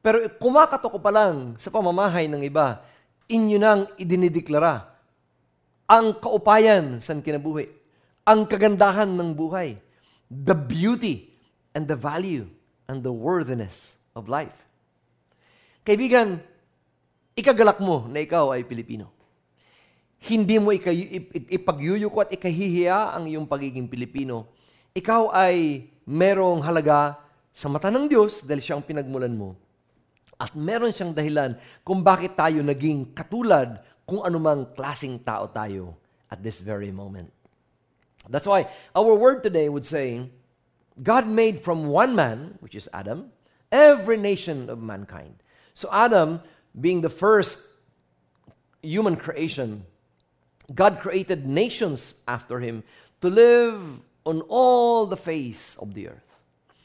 Pero kumakatok ko pa lang sa pamamahay ng iba, inyo nang idinideklara ang kaupayan sa kinabuhi, ang kagandahan ng buhay, the beauty and the value and the worthiness of life. Kaibigan, ikagalak mo na ikaw ay Pilipino. Hindi mo ipagyuyuko at ikahihiya ang iyong pagiging Pilipino. Ikaw ay merong halaga sa mata ng Diyos dahil siyang pinagmulan mo. At meron siyang dahilan kung bakit tayo naging katulad kung anumang klasing tao tayo at this very moment. That's why our word today would say, God made from one man, which is Adam, every nation of mankind. So, Adam, being the first human creation, God created nations after him to live on all the face of the earth.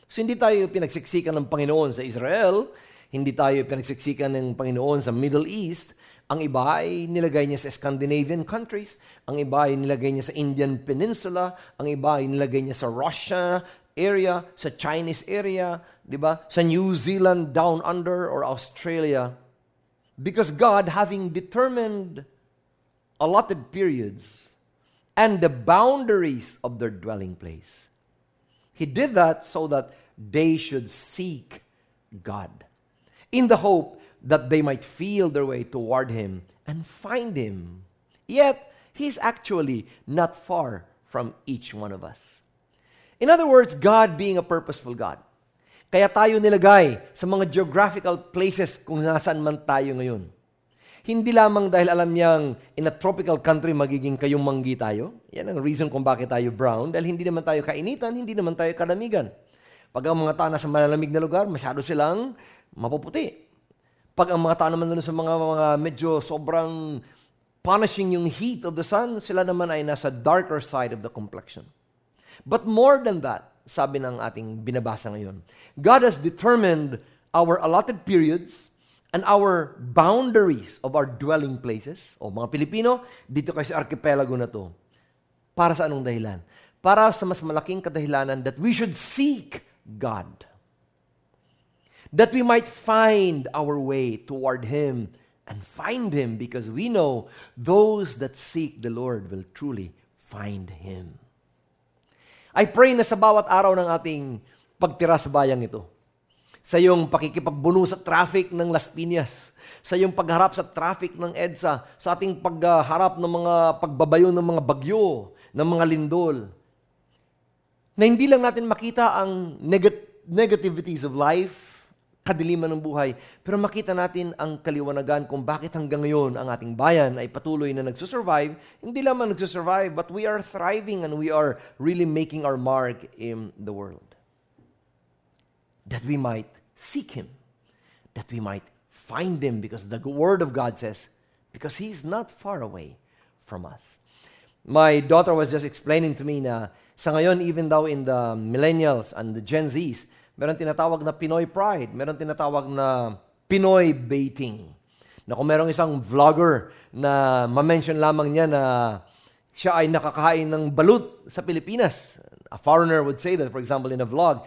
So, hindi tayo pinagsiksikan ng Panginoon sa Israel, hindi tayo pinagsiksikan ng Panginoon sa Middle East, ang iba ay nilagay niya sa Scandinavian countries, ang iba ay nilagay niya sa Indian Peninsula, ang iba ay nilagay niya sa Russia area, sa Chinese area, 'di ba? Sa New Zealand down under or Australia because God having determined allotted periods and the boundaries of their dwelling place. He did that so that they should seek God in the hope that they might feel their way toward Him and find Him. Yet, He's actually not far from each one of us. In other words, God being a purposeful God. Kaya tayo nilagay sa mga geographical places kung nasaan man tayo ngayon. Hindi lamang dahil alam niyang in a tropical country magiging kayong manggi tayo. Yan ang reason kung bakit tayo brown. Dahil hindi naman tayo kainitan, hindi naman tayo kalamigan. Pag ang mga tao nasa malalamig na lugar, masyado silang mapuputi. Pag ang mga tao naman sa mga, mga medyo sobrang punishing yung heat of the sun, sila naman ay nasa darker side of the complexion. But more than that, sabi ng ating binabasa ngayon. God has determined our allotted periods and our boundaries of our dwelling places. O mga Pilipino, dito kayo sa archipelago na to. Para sa anong dahilan? Para sa mas malaking kadahilanan that we should seek God. That we might find our way toward Him and find Him because we know those that seek the Lord will truly find Him. I pray na sa bawat araw ng ating pagtira sa bayang ito, sa iyong pakikipagbuno sa traffic ng Las Piñas, sa iyong pagharap sa traffic ng EDSA, sa ating pagharap ng mga pagbabayo ng mga bagyo, ng mga lindol, na hindi lang natin makita ang negat- negativities of life, kadiliman ng buhay, pero makita natin ang kaliwanagan kung bakit hanggang ngayon ang ating bayan ay patuloy na nagsusurvive. Hindi lamang nagsusurvive, but we are thriving and we are really making our mark in the world. That we might seek Him, that we might find Him, because the Word of God says, because He's not far away from us. My daughter was just explaining to me na sa ngayon, even though in the millennials and the Gen Zs, Meron tinatawag na Pinoy pride. Meron tinatawag na Pinoy baiting. Na kung merong isang vlogger na ma-mention lamang niya na siya ay nakakain ng balut sa Pilipinas. A foreigner would say that, for example, in a vlog.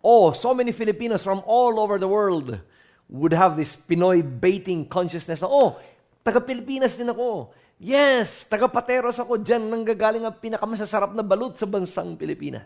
Oh, so many Filipinos from all over the world would have this Pinoy baiting consciousness na, oh, taga-Pilipinas din ako. Yes, taga-Pateros ako. Diyan nanggagaling ang pinakamasasarap na balut sa bansang Pilipinas.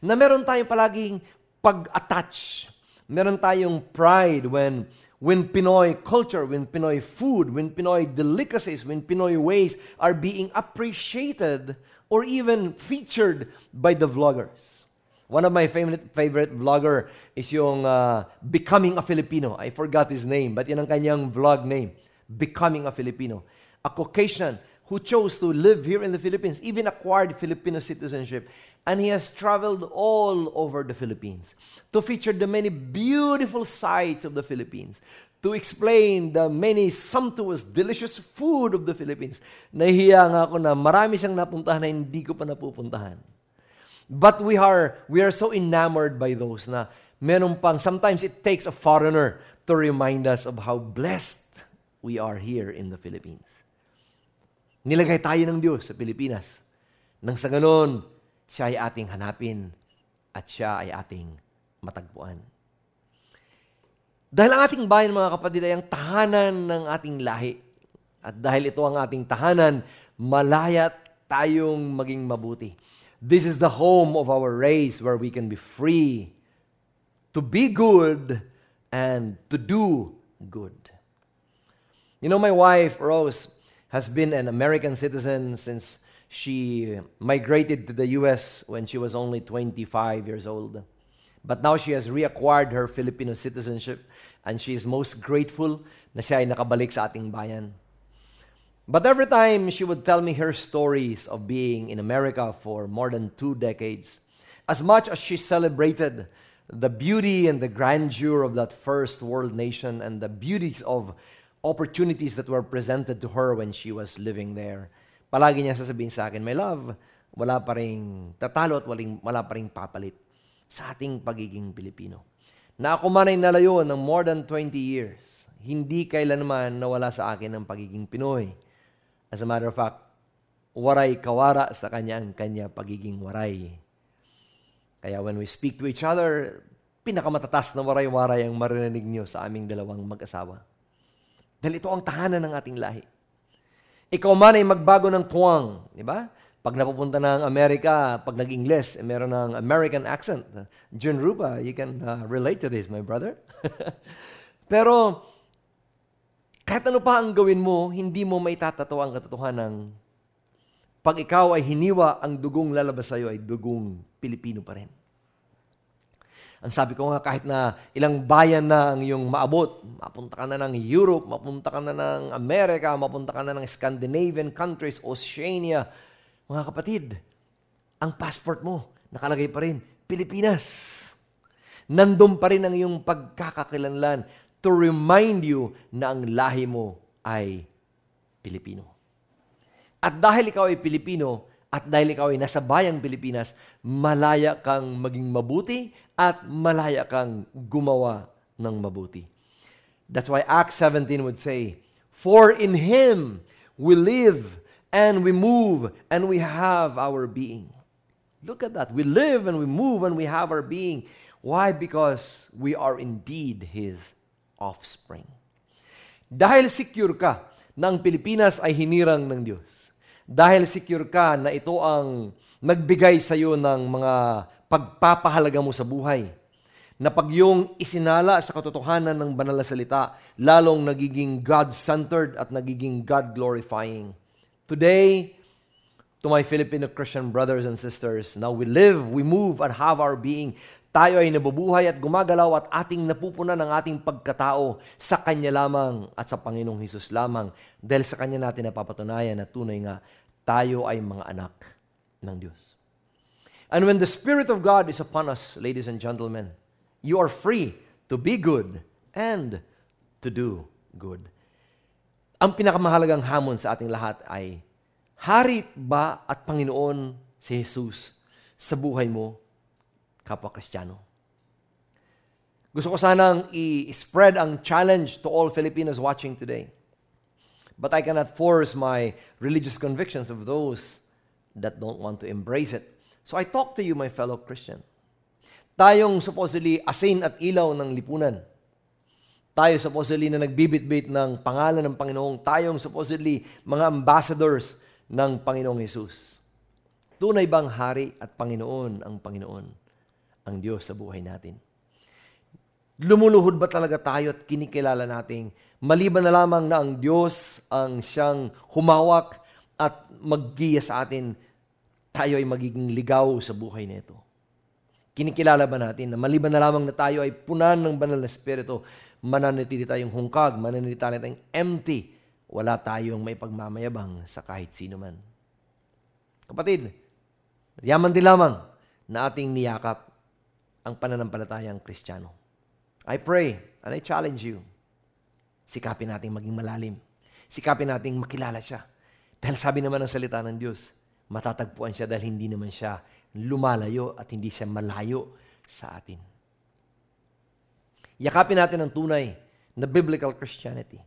Na meron tayong palaging pag-attach. Meron tayong pride when when Pinoy culture, when Pinoy food, when Pinoy delicacies, when Pinoy ways are being appreciated or even featured by the vloggers. One of my favorite favorite vlogger is yung uh, Becoming a Filipino. I forgot his name, but yun ang kanyang vlog name. Becoming a Filipino. A Caucasian who chose to live here in the Philippines, even acquired Filipino citizenship, and he has traveled all over the Philippines to feature the many beautiful sights of the Philippines, to explain the many sumptuous, delicious food of the Philippines. Nahihiya nga ako na marami siyang napuntahan na hindi ko pa napupuntahan. But we are, we are so enamored by those na meron pang, sometimes it takes a foreigner to remind us of how blessed we are here in the Philippines. Nilagay tayo ng Diyos sa Pilipinas. Nang sa ganon, siya ay ating hanapin at siya ay ating matagpuan. Dahil ang ating bayan, mga kapatid, ay ang tahanan ng ating lahi. At dahil ito ang ating tahanan, malaya tayong maging mabuti. This is the home of our race where we can be free to be good and to do good. You know, my wife, Rose, has been an American citizen since she migrated to the US when she was only 25 years old. But now she has reacquired her Filipino citizenship and she is most grateful na siya ay nakabalik sa ating bayan. But every time she would tell me her stories of being in America for more than two decades, as much as she celebrated the beauty and the grandeur of that first world nation and the beauties of opportunities that were presented to her when she was living there, palagi niya sasabihin sa akin, My love, wala pa rin tatalo at waling, wala pa rin papalit sa ating pagiging Pilipino. Na ako man ay nalayo ng more than 20 years, hindi kailanman nawala sa akin ang pagiging Pinoy. As a matter of fact, waray kawara sa kanya ang kanya pagiging waray. Kaya when we speak to each other, pinakamatatas na waray-waray ang marinig niyo sa aming dalawang mag-asawa. Dahil ito ang tahanan ng ating lahi. Ikaw man ay magbago ng tuwang, di ba? Pag napupunta ng Amerika, pag nag-Ingles, eh, meron ng American accent. Jun Rupa, you can uh, relate to this, my brother. Pero, kahit ano pa ang gawin mo, hindi mo may tatatawa ang katotohanan pag ikaw ay hiniwa, ang dugong lalabas sa iyo ay dugong Pilipino pa rin. Ang sabi ko nga, kahit na ilang bayan na ang iyong maabot, mapunta ka na ng Europe, mapunta ka na ng Amerika, mapunta ka na ng Scandinavian countries, Oceania, mga kapatid, ang passport mo, nakalagay pa rin, Pilipinas. Nandun pa rin ang iyong pagkakakilanlan to remind you na ang lahi mo ay Pilipino. At dahil ikaw ay Pilipino, at dahil ikaw ay nasa bayang Pilipinas, malaya kang maging mabuti at malaya kang gumawa ng mabuti. That's why Acts 17 would say, For in Him we live and we move and we have our being. Look at that. We live and we move and we have our being. Why? Because we are indeed His offspring. Dahil secure ka na Pilipinas ay hinirang ng Diyos Dahil secure ka na ito ang nagbigay sa iyo ng mga pagpapahalaga mo sa buhay. Na pag yung isinala sa katotohanan ng banal na salita, lalong nagiging God-centered at nagiging God-glorifying. Today, to my Filipino Christian brothers and sisters, now we live, we move, and have our being. Tayo ay nabubuhay at gumagalaw at ating napupunan ng ating pagkatao sa Kanya lamang at sa Panginoong Hesus lamang. Dahil sa Kanya natin napapatunayan na tunay nga tayo ay mga anak ng Diyos. And when the Spirit of God is upon us, ladies and gentlemen, you are free to be good and to do good. Ang pinakamahalagang hamon sa ating lahat ay, Hari ba at Panginoon si Jesus sa buhay mo, kapwa Kristiyano? Gusto ko sanang i-spread ang challenge to all Filipinos watching today. But I cannot force my religious convictions of those that don't want to embrace it. So I talk to you, my fellow Christian. Tayong supposedly asin at ilaw ng lipunan. Tayo supposedly na nagbibitbit ng pangalan ng Panginoong. Tayong supposedly mga ambassadors ng Panginoong Yesus. Tunay bang hari at Panginoon ang Panginoon, ang Diyos sa buhay natin? Lumuluhod ba talaga tayo at kinikilala nating maliban na lamang na ang Diyos ang siyang humawak at maggiya sa atin tayo ay magiging ligaw sa buhay nito. Kinikilala ba natin na maliban na lamang na tayo ay punan ng banal na Espiritu, mananatili tayong hungkag, mananatili tayong empty, wala tayong may pagmamayabang sa kahit sino man. Kapatid, yaman din lamang na ating niyakap ang pananampalatayang kristyano. I pray and I challenge you, sikapin nating maging malalim. Sikapin nating makilala siya. Dahil sabi naman ng salita ng Diyos, matatagpuan siya dahil hindi naman siya lumalayo at hindi siya malayo sa atin. Yakapin natin ang tunay na biblical Christianity.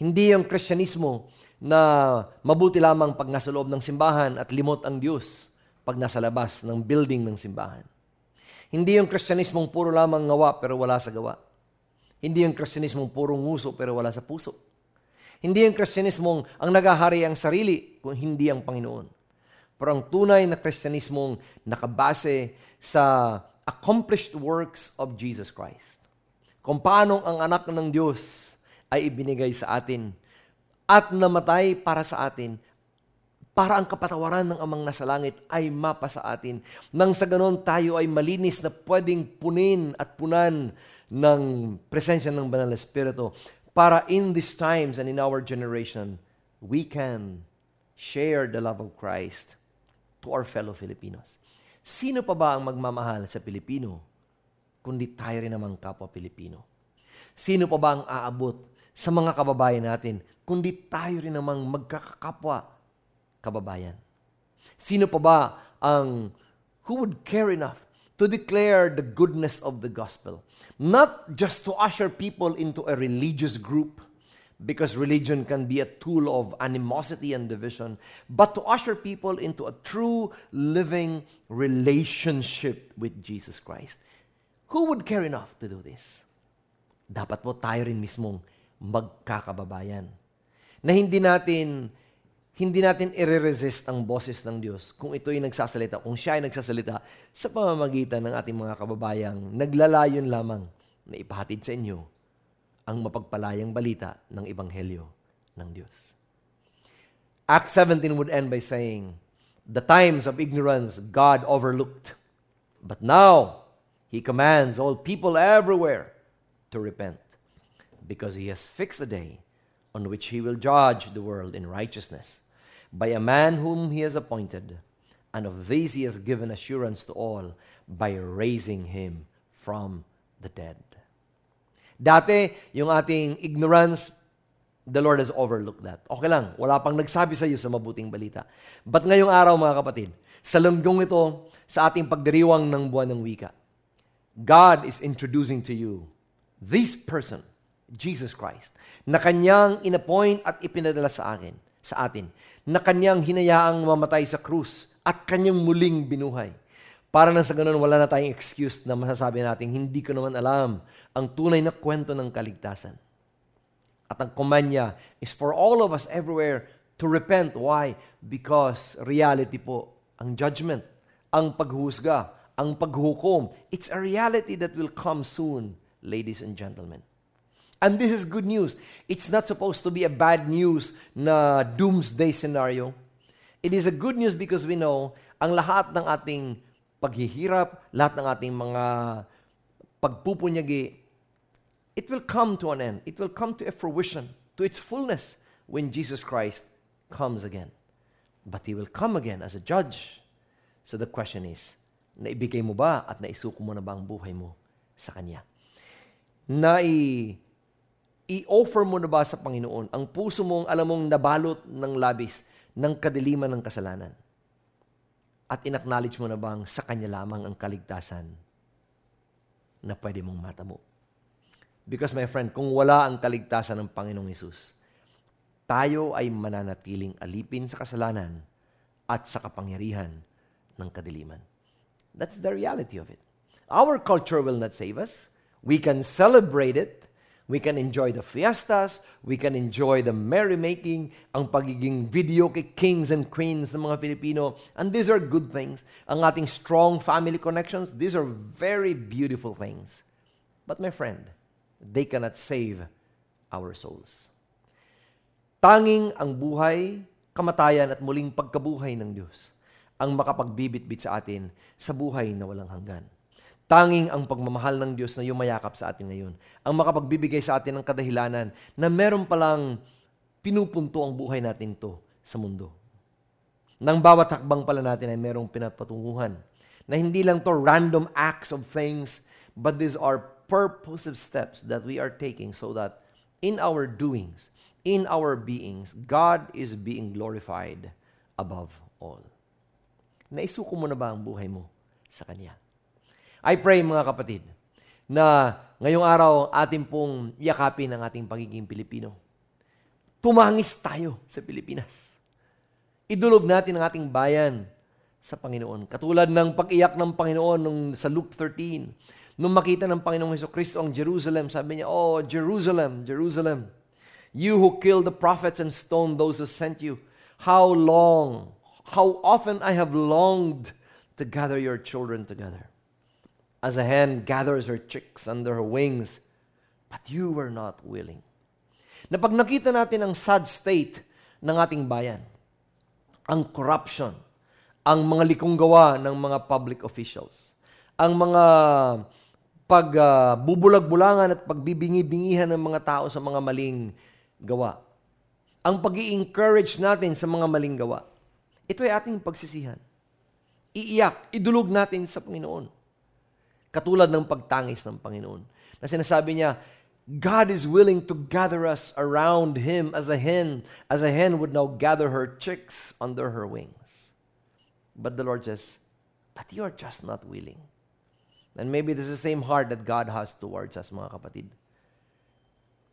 Hindi yung Kristyanismo na mabuti lamang pag nasa loob ng simbahan at limot ang Diyos pag nasa labas ng building ng simbahan. Hindi yung Kristyanismong puro lamang ngawa pero wala sa gawa. Hindi yung Kristyanismong puro nguso pero wala sa puso. Hindi yung Kristyanismong ang nagahari ang sarili kung hindi ang Panginoon. Pero ang tunay na Kristyanismong nakabase sa accomplished works of Jesus Christ. Kung paano ang anak ng Diyos ay ibinigay sa atin at namatay para sa atin para ang kapatawaran ng amang nasa langit ay mapa sa atin. Nang sa ganon tayo ay malinis na pwedeng punin at punan ng presensya ng Banal na Espiritu para in these times and in our generation, we can share the love of Christ to our fellow Filipinos. Sino pa ba ang magmamahal sa Pilipino kundi tayo rin namang kapwa Pilipino? Sino pa ba ang aabot sa mga kababayan natin kundi tayo rin namang magkakapwa kababayan? Sino pa ba ang who would care enough to declare the goodness of the gospel? Not just to usher people into a religious group, because religion can be a tool of animosity and division, but to usher people into a true living relationship with Jesus Christ. Who would care enough to do this? Dapat po tayo rin mismong magkakababayan. Na hindi natin hindi natin i-resist ang boses ng Diyos kung ito'y nagsasalita, kung siya ay nagsasalita sa pamamagitan ng ating mga kababayang naglalayon lamang na ipahatid sa inyo ang mapagpalayang balita ng Ebanghelyo ng Diyos. Acts 17 would end by saying, The times of ignorance God overlooked, but now He commands all people everywhere to repent, because He has fixed a day on which He will judge the world in righteousness by a man whom He has appointed, and of this He has given assurance to all by raising Him from the dead. Dati, yung ating ignorance, the Lord has overlooked that. Okay lang, wala pang nagsabi sa iyo sa mabuting balita. But ngayong araw, mga kapatid, sa langgong ito, sa ating pagdiriwang ng buwan ng wika, God is introducing to you this person, Jesus Christ, na kanyang inappoint at ipinadala sa akin, sa atin, na kanyang hinayaang mamatay sa krus at kanyang muling binuhay para na sa ganun, wala na tayong excuse na masasabi natin, hindi ko naman alam ang tunay na kwento ng kaligtasan. At ang niya is for all of us everywhere to repent. Why? Because reality po, ang judgment, ang paghusga, ang paghukom, it's a reality that will come soon, ladies and gentlemen. And this is good news. It's not supposed to be a bad news na doomsday scenario. It is a good news because we know ang lahat ng ating paghihirap, lahat ng ating mga pagpupunyagi, it will come to an end. It will come to a fruition, to its fullness when Jesus Christ comes again. But He will come again as a judge. So the question is, naibigay mo ba at naisuko mo na ba ang buhay mo sa Kanya? Nai i-offer mo na ba sa Panginoon ang puso mong alam mong nabalot ng labis ng kadiliman ng kasalanan? At inacknowledge mo na bang sa Kanya lamang ang kaligtasan na pwede mong matamo? Because my friend, kung wala ang kaligtasan ng Panginoong Yesus, tayo ay mananatiling alipin sa kasalanan at sa kapangyarihan ng kadiliman. That's the reality of it. Our culture will not save us. We can celebrate it, We can enjoy the fiestas, we can enjoy the merrymaking, ang pagiging video kay kings and queens ng mga Filipino. And these are good things. Ang ating strong family connections, these are very beautiful things. But my friend, they cannot save our souls. Tanging ang buhay, kamatayan at muling pagkabuhay ng Diyos ang makapagbibitbit sa atin sa buhay na walang hanggan. Tanging ang pagmamahal ng Diyos na yumayakap sa atin ngayon. Ang makapagbibigay sa atin ng kadahilanan na meron palang pinupunto ang buhay natin to sa mundo. Nang bawat hakbang pala natin ay merong pinapatunguhan. Na hindi lang to random acts of things, but these are purposive steps that we are taking so that in our doings, in our beings, God is being glorified above all. Naisuko mo na ba ang buhay mo sa Kanya? I pray mga kapatid na ngayong araw ating pong yakapin ang ating pagiging Pilipino. Tumangis tayo sa Pilipinas. Idulog natin ang ating bayan sa Panginoon. Katulad ng pag-iyak ng Panginoon nung sa Luke 13. Nung makita ng Panginoong Heso Kristo ang Jerusalem, sabi niya, Oh, Jerusalem, Jerusalem, you who killed the prophets and stoned those who sent you, how long, how often I have longed to gather your children together as a hen gathers her chicks under her wings, but you were not willing. Na pag nakita natin ang sad state ng ating bayan, ang corruption, ang mga likong gawa ng mga public officials, ang mga pagbubulag-bulangan uh, at pagbibingi-bingihan ng mga tao sa mga maling gawa, ang pag encourage natin sa mga maling gawa, ito ay ating pagsisihan. Iiyak, idulog natin sa Panginoon. Katulad ng pagtangis ng Panginoon. Na sinasabi niya, God is willing to gather us around Him as a hen, as a hen would now gather her chicks under her wings. But the Lord says, but you are just not willing. And maybe this is the same heart that God has towards us, mga kapatid.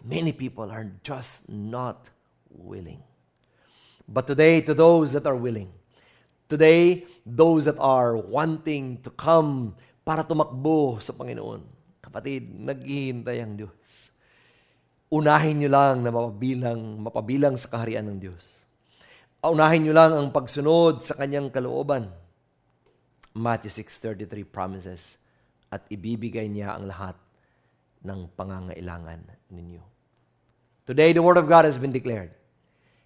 Many people are just not willing. But today, to those that are willing, today, those that are wanting to come para tumakbo sa Panginoon. Kapatid, naghihintay ang Diyos. Unahin nyo lang na mapabilang, mapabilang sa kaharian ng Diyos. Unahin nyo lang ang pagsunod sa kanyang kalooban. Matthew 6.33 promises at ibibigay niya ang lahat ng pangangailangan ninyo. Today, the Word of God has been declared.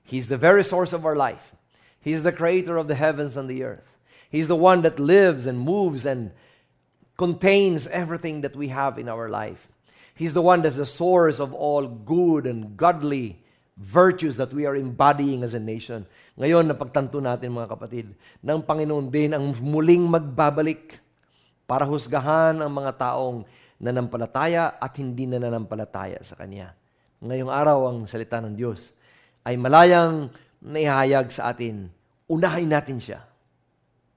He's the very source of our life. He's the creator of the heavens and the earth. He's the one that lives and moves and contains everything that we have in our life. He's the one that's the source of all good and godly virtues that we are embodying as a nation. Ngayon, napagtanto natin mga kapatid, ng Panginoon din ang muling magbabalik para husgahan ang mga taong nanampalataya at hindi na nanampalataya sa Kanya. Ngayong araw, ang salita ng Diyos ay malayang naihayag sa atin, unahin natin siya.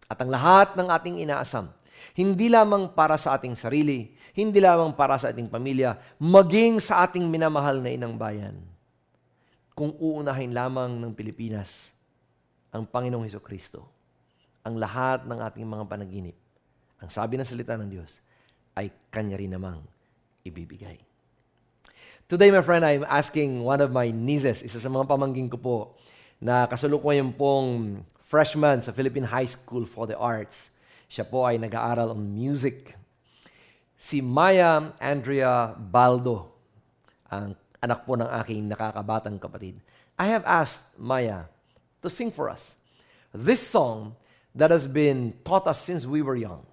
At ang lahat ng ating inaasam, hindi lamang para sa ating sarili, hindi lamang para sa ating pamilya, maging sa ating minamahal na inang bayan. Kung uunahin lamang ng Pilipinas ang Panginoong Heso Kristo, ang lahat ng ating mga panaginip, ang sabi ng salita ng Diyos, ay Kanya rin namang ibibigay. Today, my friend, I'm asking one of my nieces, isa sa mga pamangking ko po, na kasalukuyan pong freshman sa Philippine High School for the Arts. Siya po ay nag-aaral on music. Si Maya Andrea Baldo, ang anak po ng aking nakakabatang kapatid. I have asked Maya to sing for us this song that has been taught us since we were young.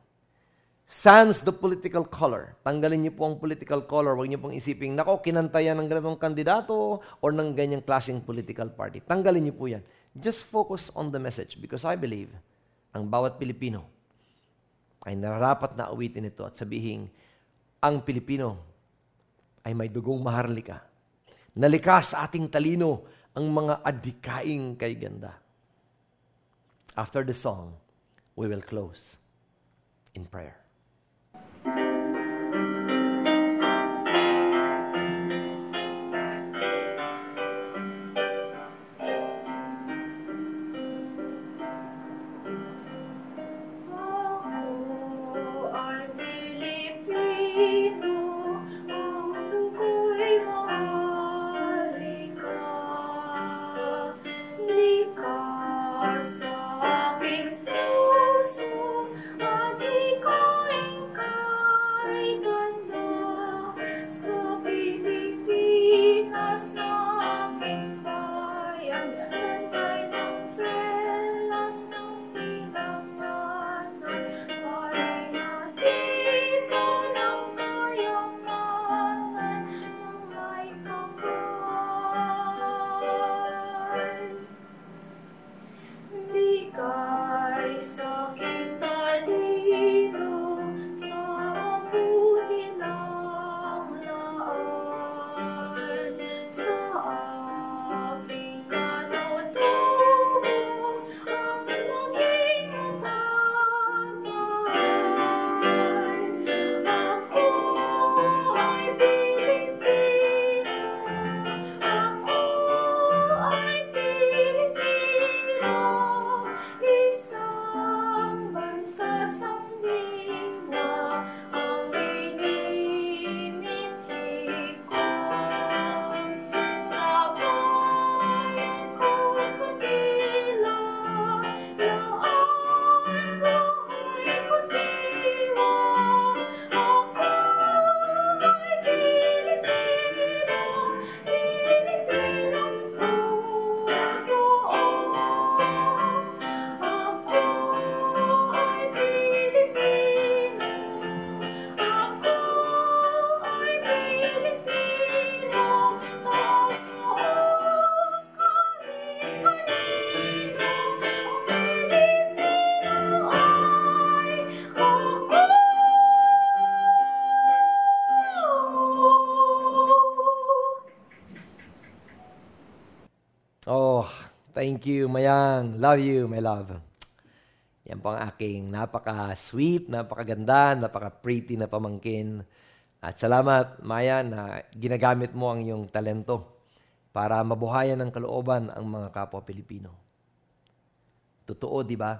Sans the political color. Tanggalin niyo po ang political color. Huwag niyo pong isiping, nako, kinantayan ng ganitong kandidato or ng ganyang klaseng political party. Tanggalin niyo po yan. Just focus on the message because I believe ang bawat Pilipino ay nararapat na awitin ito at sabihin, ang Pilipino ay may dugong maharlika. Nalikas ating talino ang mga adikaing kay ganda. After the song, we will close in prayer. Thank you, Mayang. Love you, my love. Yan po ang aking napaka-sweet, napakaganda, napaka-pretty na pamangkin. At salamat, Maya, na ginagamit mo ang iyong talento para mabuhayan ng kalooban ang mga kapwa Pilipino. Totoo, di ba?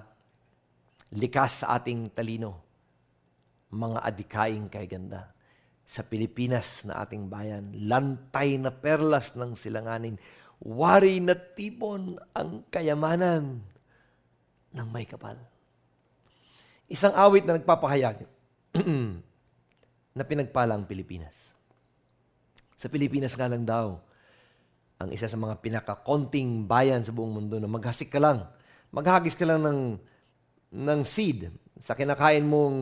Likas sa ating talino, mga adikaing kay ganda. Sa Pilipinas na ating bayan, lantay na perlas ng silanganin, wari na tipon ang kayamanan ng may kapal. Isang awit na nagpapahayag na pinagpala ang Pilipinas. Sa Pilipinas nga lang daw, ang isa sa mga pinakakonting bayan sa buong mundo na maghasik ka lang, maghagis ka lang ng, ng seed sa kinakain mong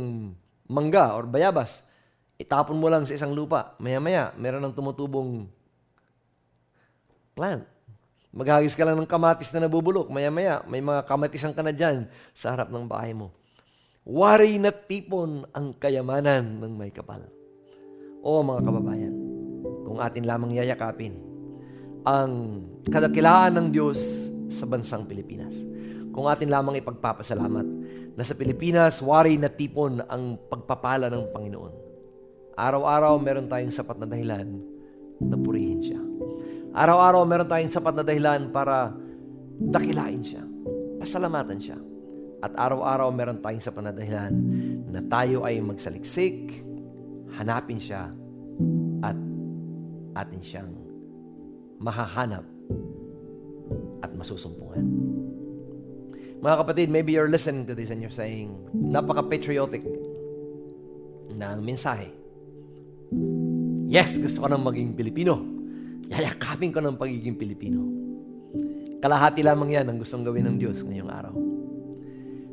mangga or bayabas, itapon mo lang sa isang lupa. Maya-maya, meron ng tumutubong plant. Maghagis ka lang ng kamatis na nabubulok. Maya-maya, may mga kamatisan ka na dyan sa harap ng bahay mo. Wari na tipon ang kayamanan ng may kapal. O mga kababayan, kung atin lamang yayakapin ang kadakilaan ng Diyos sa bansang Pilipinas. Kung atin lamang ipagpapasalamat na sa Pilipinas, wari na tipon ang pagpapala ng Panginoon. Araw-araw meron tayong sapat na dahilan na purihin siya. Araw-araw meron tayong sapat na dahilan para dakilain siya, pasalamatan siya. At araw-araw meron tayong sapat na dahilan na tayo ay magsaliksik, hanapin siya, at atin siyang mahahanap at masusumpungan. Mga kapatid, maybe you're listening to this and you're saying, napaka-patriotic ng mensahe. Yes, gusto ko nang maging Pilipino. Yayakapin ko ng pagiging Pilipino. Kalahati lamang yan ang gustong gawin ng Diyos ngayong araw.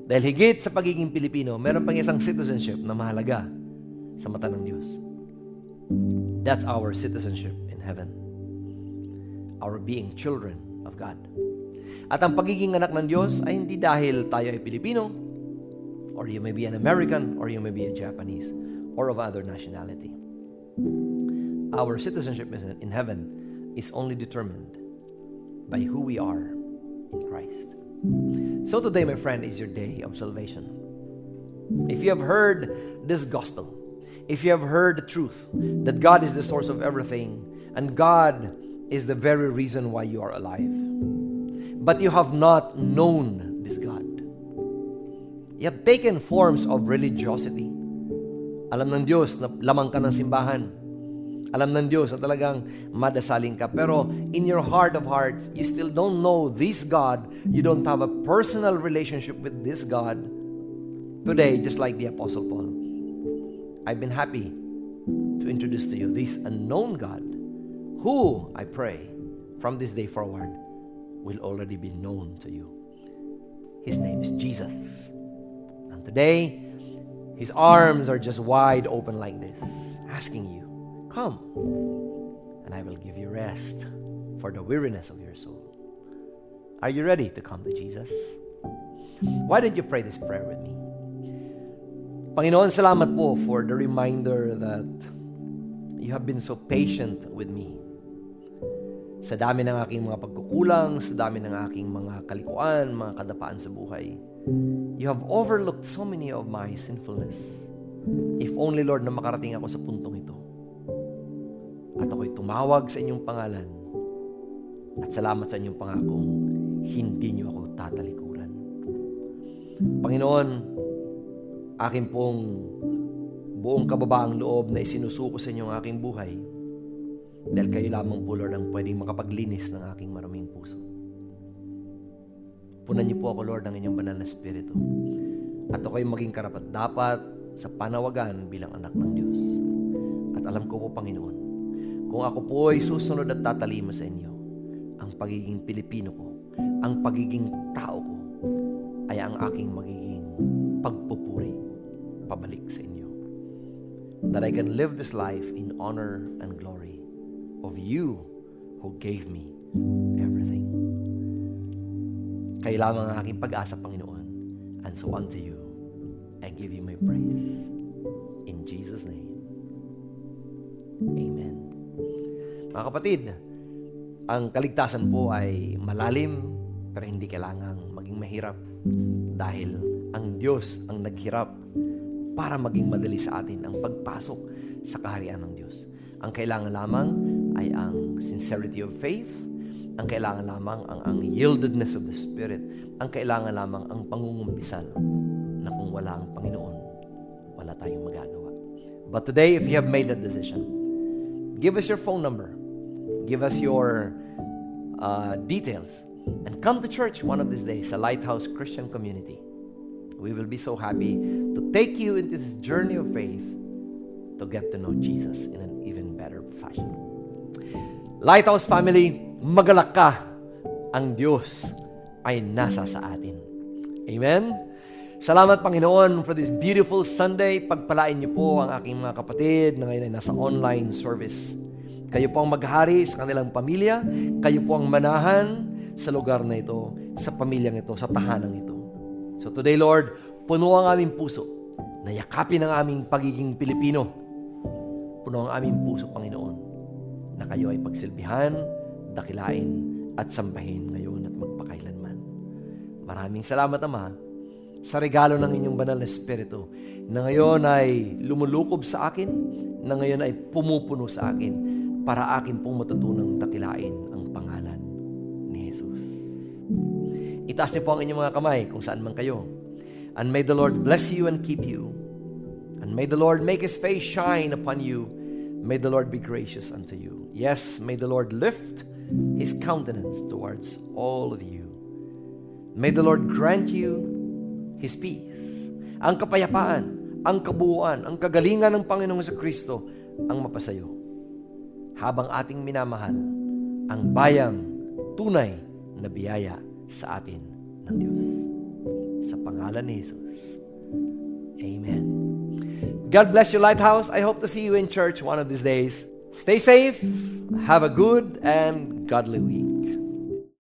Dahil higit sa pagiging Pilipino, meron pang isang citizenship na mahalaga sa mata ng Diyos. That's our citizenship in heaven. Our being children of God. At ang pagiging anak ng Diyos ay hindi dahil tayo ay Pilipino, or you may be an American, or you may be a Japanese, or of other nationality. Our citizenship in heaven is only determined by who we are in Christ. So today, my friend, is your day of salvation. If you have heard this gospel, if you have heard the truth that God is the source of everything and God is the very reason why you are alive, but you have not known this God, you have taken forms of religiosity. Alam ng Diyos na lamang ka ng simbahan. Alam ng Diyos na talagang madasaling ka. Pero in your heart of hearts, you still don't know this God. You don't have a personal relationship with this God. Today, just like the Apostle Paul, I've been happy to introduce to you this unknown God who, I pray, from this day forward, will already be known to you. His name is Jesus. And today, His arms are just wide open like this, asking you, Come, and I will give you rest for the weariness of your soul. Are you ready to come to Jesus? Why don't you pray this prayer with me? Panginoon, salamat po for the reminder that you have been so patient with me. Sa dami ng aking mga pagkukulang, sa dami ng aking mga kalikuan, mga kadapaan sa buhay, you have overlooked so many of my sinfulness. If only, Lord, na makarating ako sa puntong ito. At ako'y tumawag sa inyong pangalan. At salamat sa inyong pangakong hindi niyo ako tatalikuran. Panginoon, akin pong buong kababaang loob na isinusuko sa inyo ang aking buhay dahil kayo lamang po, Lord, ang pwedeng makapaglinis ng aking maraming puso. Punan niyo po ako, Lord, ng inyong banal na Espiritu. At ako'y maging karapat dapat sa panawagan bilang anak ng Diyos. At alam ko po, Panginoon, kung ako po ay susunod at tatalima sa inyo, ang pagiging Pilipino ko, ang pagiging tao ko, ay ang aking magiging pagpupuri pabalik sa inyo. That I can live this life in honor and glory of you who gave me everything. Kayo ang aking pag-asa, Panginoon. And so unto you, I give you my praise. In Jesus' name. Amen. Mga kapatid, ang kaligtasan po ay malalim, pero hindi kailangang maging mahirap. Dahil ang Diyos ang naghirap para maging madali sa atin ang pagpasok sa kaharian ng Diyos. Ang kailangan lamang ay ang sincerity of faith, ang kailangan lamang ang, ang yieldedness of the Spirit, ang kailangan lamang ang pangungumpisal na kung wala ang Panginoon, wala tayong magagawa. But today, if you have made that decision, give us your phone number, give us your uh, details, and come to church one of these days, the Lighthouse Christian Community. We will be so happy to take you into this journey of faith to get to know Jesus in an even better fashion. Lighthouse family, magalak ka. Ang Diyos ay nasa sa atin. Amen? Salamat Panginoon for this beautiful Sunday. Pagpalain niyo po ang aking mga kapatid na ngayon ay nasa online service. Kayo po ang maghari sa kanilang pamilya. Kayo po ang manahan sa lugar na ito, sa pamilyang ito, sa tahanang ito. So today, Lord, puno ang aming puso na yakapin ang aming pagiging Pilipino. Puno ang aming puso, Panginoon, na kayo ay pagsilbihan, dakilain, at sambahin ngayon at magpakailanman. Maraming salamat, Ama, sa regalo ng inyong banal na Espiritu na ngayon ay lumulukob sa akin, na ngayon ay pumupuno sa akin para akin pong matutunang dakilain ang pangalan ni Jesus. Itaas niyo po ang inyong mga kamay kung saan man kayo. And may the Lord bless you and keep you. And may the Lord make His face shine upon you. May the Lord be gracious unto you. Yes, may the Lord lift His countenance towards all of you. May the Lord grant you His peace. Ang kapayapaan, ang kabuuan, ang kagalingan ng Panginoong sa Kristo ang mapasayo. Habang ating minamahal ang bayang tunay na biyaya sa atin ng Diyos. Sa pangalan ni Jesus. Amen. God bless you, Lighthouse. I hope to see you in church one of these days. Stay safe, have a good and godly week.